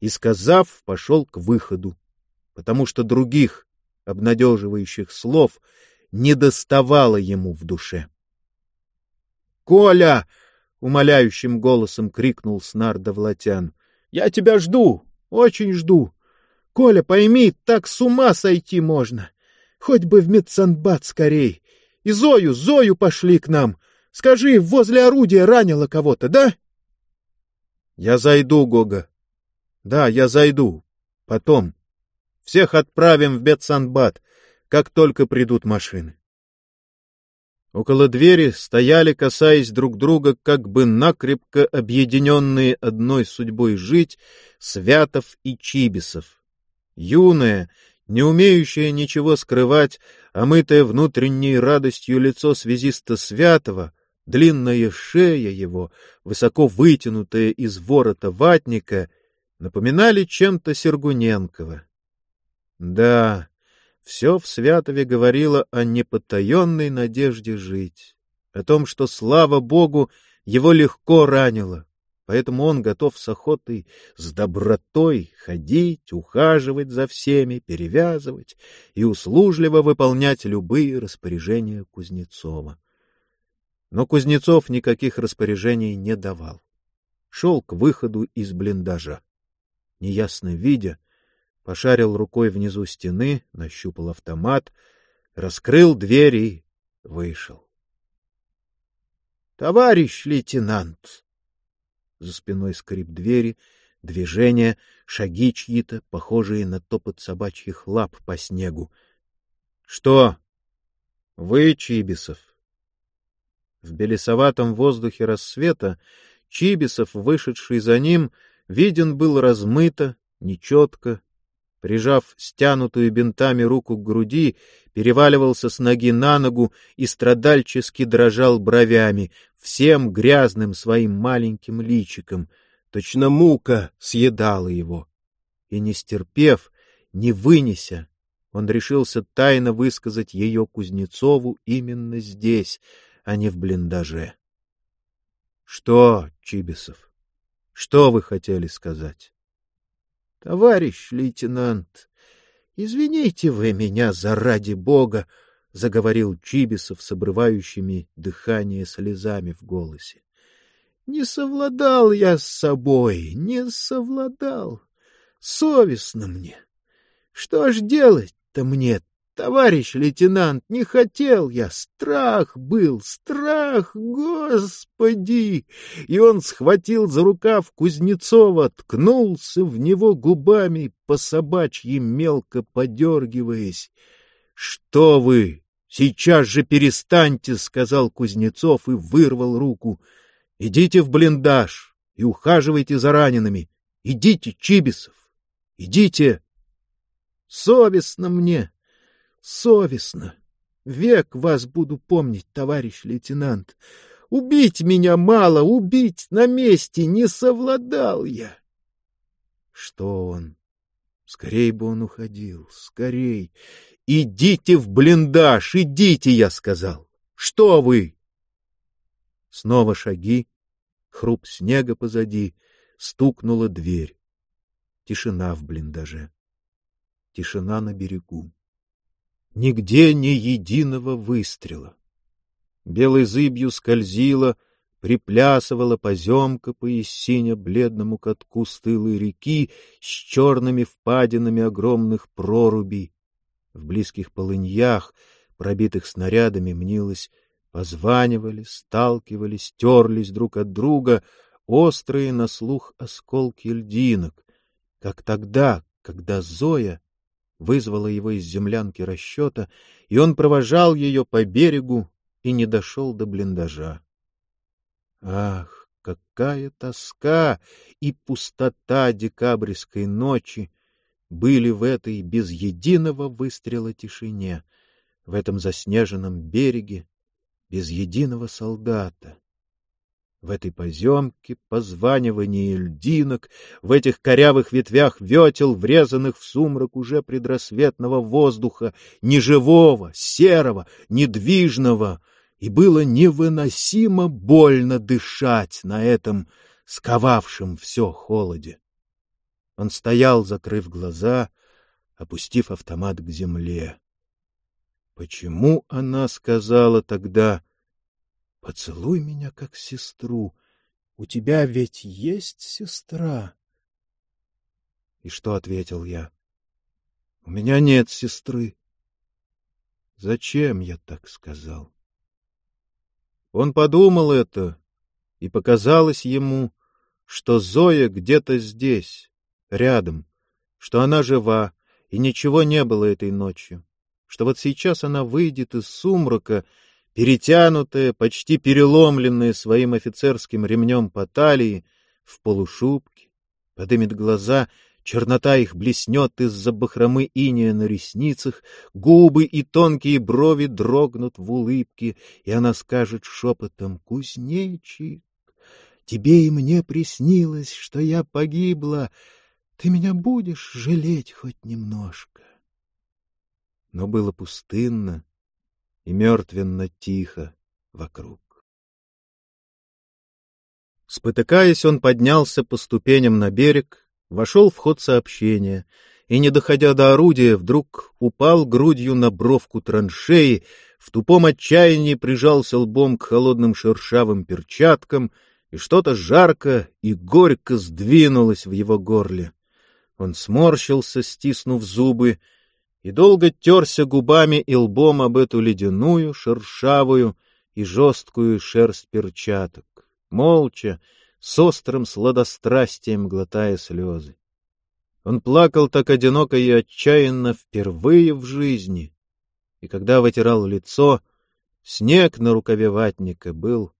и, сказав, пошел к выходу, потому что других обнадеживающих слов не доставало ему в душе. «Коля!» — умоляющим голосом крикнул Снар Довлатян. «Я тебя жду, очень жду. Коля, пойми, так с ума сойти можно!» Хоть бы в медсанбат скорей. И Зою, Зою пошли к нам. Скажи, возле орудия ранило кого-то, да? Я зайду, Гога. Да, я зайду. Потом. Всех отправим в медсанбат, как только придут машины. Около двери стояли, касаясь друг друга, как бы накрепко объединенные одной судьбой жить, Святов и Чибисов. Юная, не умеющая ничего скрывать, омытое внутренней радостью лицо связиста Святого, длинная шея его, высоко вытянутая из ворота ватника, напоминали чем-то Сергуненкова. Да, все в Святове говорило о непотаенной надежде жить, о том, что, слава Богу, его легко ранило, поэтому он готов с охотой, с добротой ходить, ухаживать за всеми, перевязывать и услужливо выполнять любые распоряжения Кузнецова. Но Кузнецов никаких распоряжений не давал. Шел к выходу из блиндажа. Неясно видя, пошарил рукой внизу стены, нащупал автомат, раскрыл дверь и вышел. — Товарищ лейтенант! За спиной скрип двери, движения, шаги чьи-то, похожие на топот собачьих лап по снегу. — Что? — Вы, Чибисов? В белесоватом воздухе рассвета Чибисов, вышедший за ним, виден был размыто, нечетко. Прижав стянутую бинтами руку к груди, переваливался с ноги на ногу и страдальчески дрожал бровями, всем грязным своим маленьким личиком. Точно мука съедала его. И не стерпев, не вынеся, он решился тайно высказать ее Кузнецову именно здесь, а не в блиндаже. — Что, Чибисов, что вы хотели сказать? — Товарищ лейтенант, извините вы меня заради бога, — заговорил Чибисов с обрывающими дыхание слезами в голосе. — Не совладал я с собой, не совладал. Совестно мне. Что ж делать-то мне Товарищ лейтенант, не хотел я, страх был, страх, господи! И он схватил за рукав Кузнецова, ткнулся в него губами, по собачьи мелко подергиваясь. — Что вы? Сейчас же перестаньте, — сказал Кузнецов и вырвал руку. — Идите в блиндаж и ухаживайте за ранеными. Идите, Чибисов, идите. Совестно мне. Совестно. Век вас буду помнить, товарищ лейтенант. Убить меня мало, убить на месте не совладал я. Что он? Скорей бы он уходил, скорей. Идите в блиндаж, идите, я сказал. Что вы? Снова шаги, хруп снега позади, стукнула дверь. Тишина в блиндаже. Тишина на берегу. Нигде ни единого выстрела. Белой зыбью скользила, приплясывала поземка по сине бледному катку стылой реки с черными впадинами огромных прорубей. В близких полыньях, пробитых снарядами, мнилось, позванивали, сталкивались, терлись друг от друга острые на слух осколки льдинок, как тогда, когда Зоя вызвала его из землянки расчета, и он провожал ее по берегу и не дошел до блиндажа. Ах, какая тоска и пустота декабрьской ночи были в этой без единого выстрела тишине, в этом заснеженном береге, без единого солдата в этой поземке, позванивании льдинок, в этих корявых ветвях ветел, врезанных в сумрак уже предрассветного воздуха, неживого, серого, недвижного, и было невыносимо больно дышать на этом сковавшем все холоде. Он стоял, закрыв глаза, опустив автомат к земле. Почему она сказала тогда Поцелуй меня как сестру. У тебя ведь есть сестра. И что ответил я? У меня нет сестры. Зачем я так сказал? Он подумал это, и показалось ему, что Зоя где-то здесь, рядом, что она жива, и ничего не было этой ночью, что вот сейчас она выйдет из сумрака перетянутая, почти переломленная своим офицерским ремнем по талии, в полушубке, подымет глаза, чернота их блеснет из-за бахромы иния на ресницах, губы и тонкие брови дрогнут в улыбке, и она скажет шепотом «Кузнечик, тебе и мне приснилось, что я погибла, ты меня будешь жалеть хоть немножко». Но было пустынно и мертвенно тихо вокруг. Спотыкаясь, он поднялся по ступеням на берег, вошел в ход сообщения и, не доходя до орудия, вдруг упал грудью на бровку траншеи, в тупом отчаянии прижался лбом к холодным шершавым перчаткам, и что-то жарко и горько сдвинулось в его горле. Он сморщился, стиснув зубы, и долго терся губами и лбом об эту ледяную, шершавую и жесткую шерсть перчаток молча, с острым сладострастием глотая слезы. Он плакал так одиноко и отчаянно впервые в жизни, и когда вытирал лицо, снег на рукаве ватника был